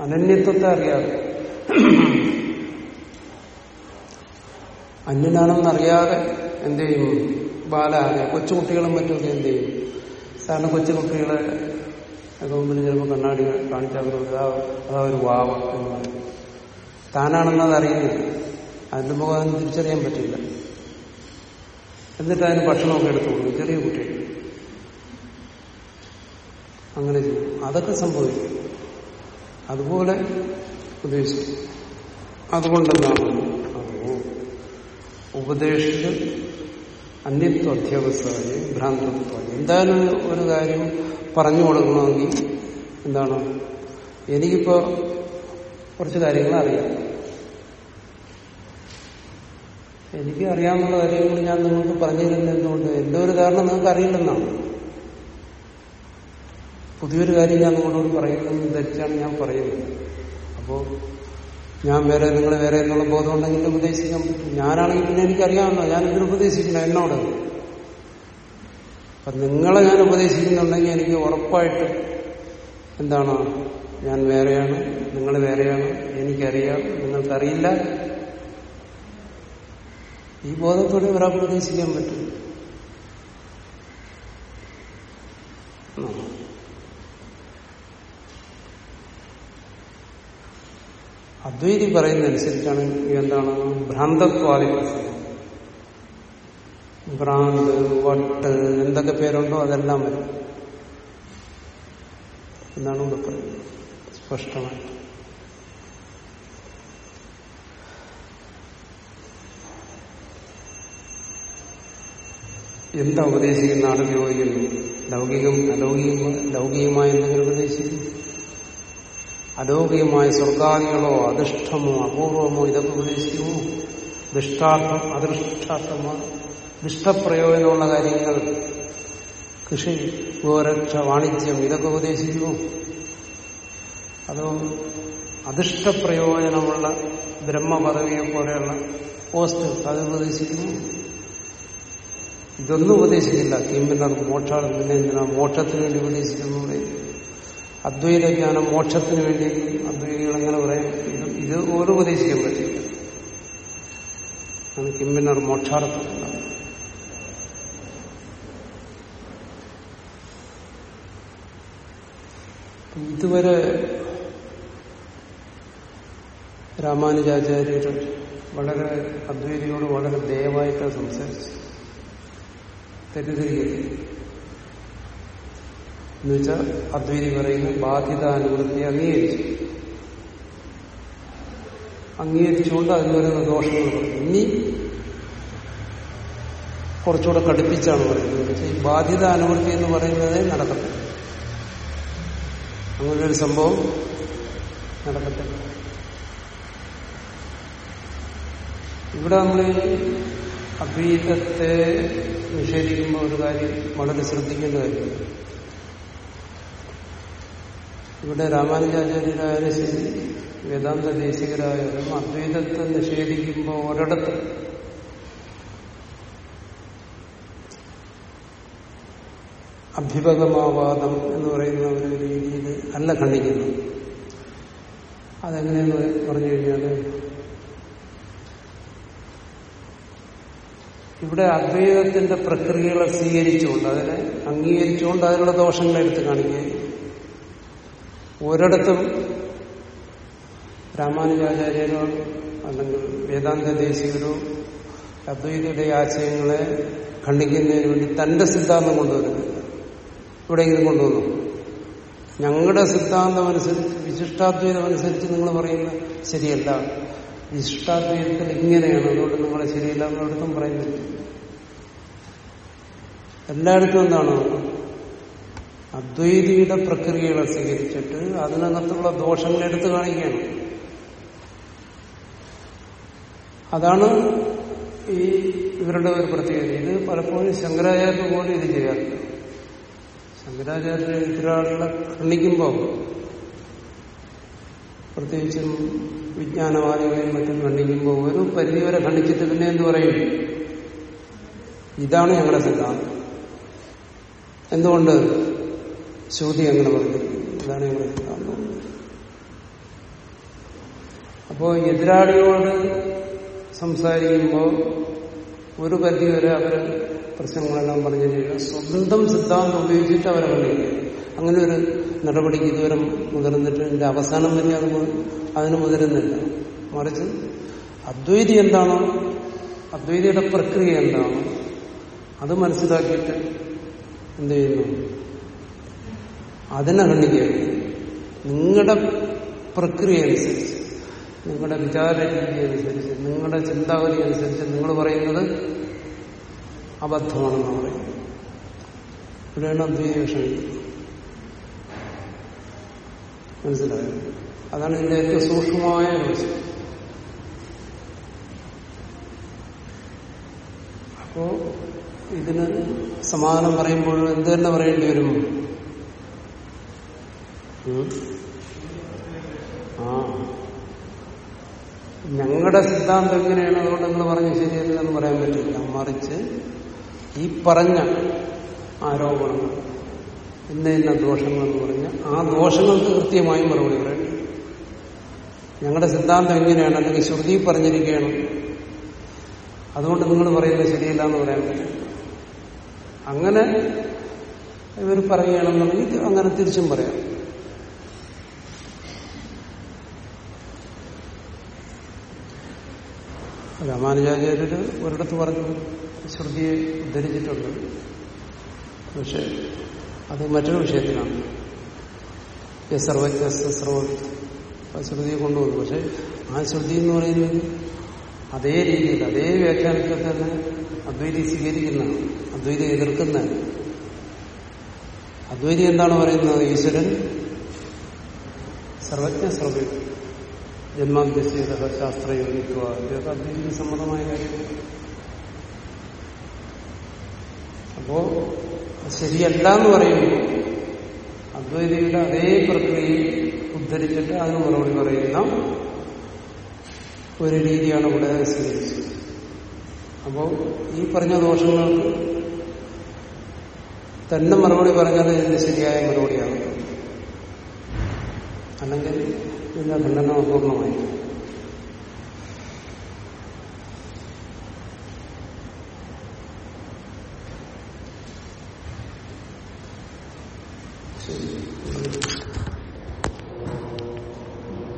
അനന്യത്വത്തെ അറിയാതെ. അന്യനാണെന്നറിയാതെ എന്ത് ചെയ്യും? ബാലാകെ കൊച്ചുകുട്ടികളും മറ്റുമൊക്കെ എന്ത് ചെയ്യും? സാറിന് കൊച്ചുകുട്ടികളെ മുമ്പിൽ ചിലപ്പോൾ കണ്ണാടി കാണിച്ചാൽ അതാ അതാ ഒരു വാവ എന്ന് പറയും. താനാണെന്നത് അറിയുന്നില്ല. അതിന്റെ മുഖം തിരിച്ചറിയാൻ പറ്റില്ല. എന്നിട്ട് അതിന് ഭക്ഷണമൊക്കെ എടുത്തു കൊടുക്കും. ചെറിയ കുട്ടികൾ അങ്ങനെ ചെയ്യും. അതൊക്കെ സംഭവിക്കും. അതുപോലെ ഉപദേശിക്കും. അതുകൊണ്ടെന്താണ്? അതോ ഉപദേശിച്ച് അന്യത്വ അധ്യാപസായി ഭ്രാന്തത്വം എന്തായാലും ഒരു കാര്യം പറഞ്ഞു കൊടുക്കണമെങ്കിൽ എന്താണ്? എനിക്കിപ്പോ കുറച്ച് കാര്യങ്ങൾ അറിയാം. എനിക്ക് അറിയാവുന്ന കാര്യങ്ങൾ ഞാൻ നിങ്ങൾക്ക് പറഞ്ഞു എന്തുകൊണ്ട് എന്റെ ഒരു കാരണം നിങ്ങൾക്ക് അറിയില്ലെന്നാണ് പുതിയൊരു കാര്യം ഞാൻ നിങ്ങളോട് പറയുന്നത് ധരിച്ചാണ് ഞാൻ പറയുന്നത്. അപ്പോ ഞാൻ വേറെ നിങ്ങൾ വേറെ എന്നുള്ള ബോധം ഉണ്ടെങ്കിൽ ഉപദേശിക്കാൻ പറ്റും. ഞാനാണെങ്കിൽ പിന്നെ എനിക്കറിയാമല്ലോ ഞാൻ ഇതിന് ഉപദേശിക്കണം എന്നോട്. അപ്പൊ നിങ്ങളെ ഞാൻ ഉപദേശിക്കുന്നുണ്ടെങ്കിൽ എനിക്ക് ഉറപ്പായിട്ട് എന്താണ്? ഞാൻ വേറെയാണ് നിങ്ങൾ വേറെയാണ് എനിക്കറിയാം നിങ്ങൾക്കറിയില്ല. ഈ ബോധത്തോടെ ഒരാൾ ഉപദേശിക്കാൻ പറ്റും. അദ്വൈതി പറയുന്നതനുസരിച്ചാണ് എന്താണ് ഭ്രാന്തത്വാദി ഭ്രാന്ത് വട്ട് എന്തൊക്കെ പേരുണ്ടോ അതെല്ലാം വരും. എന്നാണ് ഇവിടെ പറയുന്നത്. സ്പഷ്ടമായിട്ട്. എന്താ ഉപദേശിക്കുന്ന ആളുകൾ ഉപയോഗിക്കുന്നു ലൗകികം അലൗകികം ലൗകികമായ എന്തെങ്കിലും ഉപദേശിക്കുന്നു? അലൗകികമായ സ്വർഗാദികളോ അധിഷ്ഠമോ അപൂർവമോ ഇതൊക്കെ ഉപദേശിക്കുമോ ദുഷ്ടാർത്ഥം അദൃഷ്ടാർത്ഥമോ ദുഷ്ടപ്രയോജനമുള്ള കാര്യങ്ങൾ കൃഷി ഗോരക്ഷ വാണിജ്യം ഇതൊക്കെ ഉപദേശിക്കുമോ അതോ അധിഷ്ടപ്രയോജനമുള്ള ബ്രഹ്മപദവിയെ പോലെയുള്ള പോസ്റ്റ് അത് ഉപദേശിക്കുമോ ഇതൊന്നും ഉപദേശിക്കില്ല കിമ്പിന്നർ മോക്ഷാണ് പിന്നെ എന്തിനാ? മോക്ഷത്തിന് വേണ്ടി ഉപദേശിക്കുന്നു അദ്വൈത ജ്ഞാനം മോക്ഷത്തിന് വേണ്ടി അദ്വൈതികൾ എങ്ങനെ പറയും. ഇത് ഇത് ഓരോ ഉപദേശിക്കാൻ പറ്റില്ല. കിമ്പിന്നർ മോക്ഷാർത്ഥം. ഇതുവരെ രാമാനുജാചാര്യർ വളരെ അദ്വൈതിയോട് വളരെ ദയവായിട്ട് സംസാരിച്ചു തെറ്റിദ്ധരിക്കരുത്. എന്നുവെച്ചാൽ അദ്വൈതി പറയുന്ന ബാധ്യത അനുവൃത്തി അംഗീകരിച്ചു. അംഗീകരിച്ചുകൊണ്ട് അതിന് വരുന്ന ദോഷങ്ങൾ ഇനി കുറച്ചുകൂടെ കടുപ്പിച്ചാണ് പറയുന്നത്. ഈ ബാധ്യത അനുവൃത്തി എന്ന് പറയുന്നതേ നടക്കത്തില്ല. അങ്ങനെ ഒരു സംഭവം നടക്കട്ടെ ഇവിടെ നമ്മൾ അദ്വൈതത്തെ നിഷേധിക്കുമ്പോൾ ഒരു കാര്യം വളരെ ശ്രദ്ധിക്കേണ്ട കാര്യമാണ് ഇവിടെ രാമാനുജാചാര്യരായാലും ശരി വേദാന്ത ദേശികരായാലും അദ്വൈതത്തെ നിഷേധിക്കുമ്പോൾ ഒരിടത്ത് അഭ്യുപകമാവാദം എന്ന് പറയുന്ന ഒരു രീതിയിൽ അല്ല ഖണ്ഡിക്കുന്നത്. അതെങ്ങനെയെന്ന് പറഞ്ഞു കഴിഞ്ഞാൽ ഇവിടെ അദ്വൈതത്തിന്റെ പ്രക്രിയകളെ സ്വീകരിച്ചുകൊണ്ട് അതിനെ അംഗീകരിച്ചുകൊണ്ട് അതിനുള്ള ദോഷങ്ങളെ എടുത്ത് കാണിക്കുകയും ഒരിടത്തും രാമാനുജാചാര്യരോ അല്ലെങ്കിൽ വേദാന്ത ദേശീയരോ അദ്വൈതയുടെ ആശയങ്ങളെ ഖണ്ഡിക്കുന്നതിന് വേണ്ടി തന്റെ സിദ്ധാന്തം കൊണ്ടുവരുന്നില്ല. ഇവിടെയെങ്കിലും കൊണ്ടുവന്നു. ഞങ്ങളുടെ സിദ്ധാന്തം അനുസരിച്ച് വിശിഷ്ടാദ്വൈതം അനുസരിച്ച് നിങ്ങൾ പറയുന്നത് ശരിയല്ല. വിശിഷ്ടാദ്വൈതത്തിൽ ഇങ്ങനെയാണ്. അതുകൊണ്ട് നിങ്ങളെ ശരിയല്ല എന്നിടത്തും പറയുന്നില്ല. എല്ലായിടത്തും എന്താണ്? അദ്വൈതിയുടെ പ്രക്രിയകളെ സ്വീകരിച്ചിട്ട് അതിനകത്തുള്ള ദോഷങ്ങൾ എടുത്തു കാണിക്കുകയാണ്. അതാണ് ഈ ഇവരുടെ ഒരു പ്രത്യേകത. ഇത് പലപ്പോഴും ശങ്കരാചാര്യ പോലും ഇത് ചെയ്യാറില്ല ശങ്കരാചാര്യ ഇത്തരാളുകളെ ഖണ്ഡിക്കുമ്പോൾ പ്രത്യേകിച്ചും വിജ്ഞാനവാദികളെയും മറ്റും ഖണ്ഡിക്കുമ്പോൾ ഒരു പരിധിവരെ ഖണ്ഡിച്ചിട്ട് പിന്നെ എന്ത് പറയും? ഇതാണ് ഞങ്ങളുടെ സിദ്ധാന്തം. എന്തുകൊണ്ട്? ശ്രുതി അങ്ങനെ പറഞ്ഞിരിക്കുന്നു ഇതാണ് ഞങ്ങളുടെ കാണുന്നത്. അപ്പോ എതിരാളിയോട് സംസാരിക്കുമ്പോൾ ഒരു പരിധിവരെ അവർ പ്രശ്നങ്ങളെല്ലാം പറഞ്ഞു കഴിഞ്ഞാൽ സ്വന്തം സിദ്ധാന്തം ഉപയോഗിച്ചിട്ട് അവരെ കണ്ടിരിക്കുക അങ്ങനെ ഒരു നടപടിക്ക് ഇതുവരെ മുതിർന്നിട്ട് ഇതിന്റെ അവസാനം വരെ അത് അതിന് മുതിരുന്നില്ല. മറിച്ച് അദ്വൈതി എന്താണോ? അദ്വൈതിയുടെ പ്രക്രിയ എന്താണോ? അത് മനസ്സിലാക്കിയിട്ട് എന്ത് ചെയ്യുന്നു? അതിനെ ഖണ്ഡിക്കുകയാണ് നിങ്ങളുടെ പ്രക്രിയ അനുസരിച്ച് നിങ്ങളുടെ വിചാര രീതി അനുസരിച്ച് നിങ്ങളുടെ ചിന്താഗതി അനുസരിച്ച് നിങ്ങൾ പറയുന്നത് അബദ്ധമാണെന്ന് പറയും ഇവിടെയാണ് അദ്വൈത മനസ്സിലായത് അതാണ് ഇതിന്റെ ഏറ്റവും സൂക്ഷ്മമായ വിഷയം അപ്പോ ഇതിന് സമാധാനം പറയുമ്പോൾ എന്ത് തന്നെ പറയേണ്ടി വരും? ആ. ഞങ്ങളുടെ സിദ്ധാന്തം എങ്ങനെയാണ്? അതുകൊണ്ട് നിങ്ങൾ പറഞ്ഞ് ശരിയല്ല എന്ന് പറയാൻ പറ്റില്ല. മറിച്ച് ഈ പറഞ്ഞ ആരോപണങ്ങൾ ഇന്ന ഇന്ന ദോഷങ്ങൾ എന്ന് പറഞ്ഞ ആ ദോഷങ്ങൾക്ക് കൃത്യമായി മറുപടി പറയണം. ഞങ്ങളുടെ സിദ്ധാന്തം എങ്ങനെയാണ്? അല്ലെങ്കിൽ ശ്രുതി പറഞ്ഞിരിക്കുകയാണ്. അതുകൊണ്ട് നിങ്ങൾ പറയുന്നത് ശരിയല്ല എന്ന് പറയാൻ പറ്റില്ല. അങ്ങനെ ഇവർ പറയുകയാണെന്നുണ്ടെങ്കിൽ അങ്ങനെ തിരിച്ചും പറയാം. രാമാനുജാചാര്യര് ഒരിടത്ത് പറഞ്ഞു ശ്രുതിയെ ഉദ്ധരിച്ചിട്ടുണ്ട്. പക്ഷെ അത് മറ്റൊരു വിഷയത്തിലാണ്. സർവജ്ഞ സർവ ശ്രുതിയെ കൊണ്ടുവന്നു. പക്ഷെ ആ ശ്രുതി എന്ന് പറയുന്നത് അതേ രീതിയിൽ അതേ വ്യാഖ്യാനത്തിൽ തന്നെ അദ്വൈതി സ്വീകരിക്കുന്നതാണ് അദ്വൈതി എതിർക്കുന്നതാണ് അദ്വൈതി എന്താണ് പറയുന്നത്? ഈശ്വരൻ സർവജ്ഞ സർവ ജന്മാദ്യസ്യത ശാസ്ത്രയോഗിക്കുക ഇതൊക്കെ അദ്ദേഹത്തിന് സമ്മതമായ കാര്യമാണ് അപ്പോ ശരിയല്ല എന്ന് പറയുമ്പോൾ അദ്വൈതിയുടെ അതേ പ്രക്രിയയിൽ ഉദ്ധരിച്ചിട്ട് അതിന് മറുപടി പറയുന്ന ഒരു രീതിയാണ് ഇവിടെ സ്വീകരിച്ചത് അപ്പോ ഈ പറഞ്ഞ ദോഷങ്ങൾക്ക് തന്നെ മറുപടി പറഞ്ഞാൽ ഇതിന് ശരിയായ മറുപടിയാണ്. അല്ലെങ്കിൽ ഇതിന്റെ ഖണ്ഡനം അപൂർണമായി.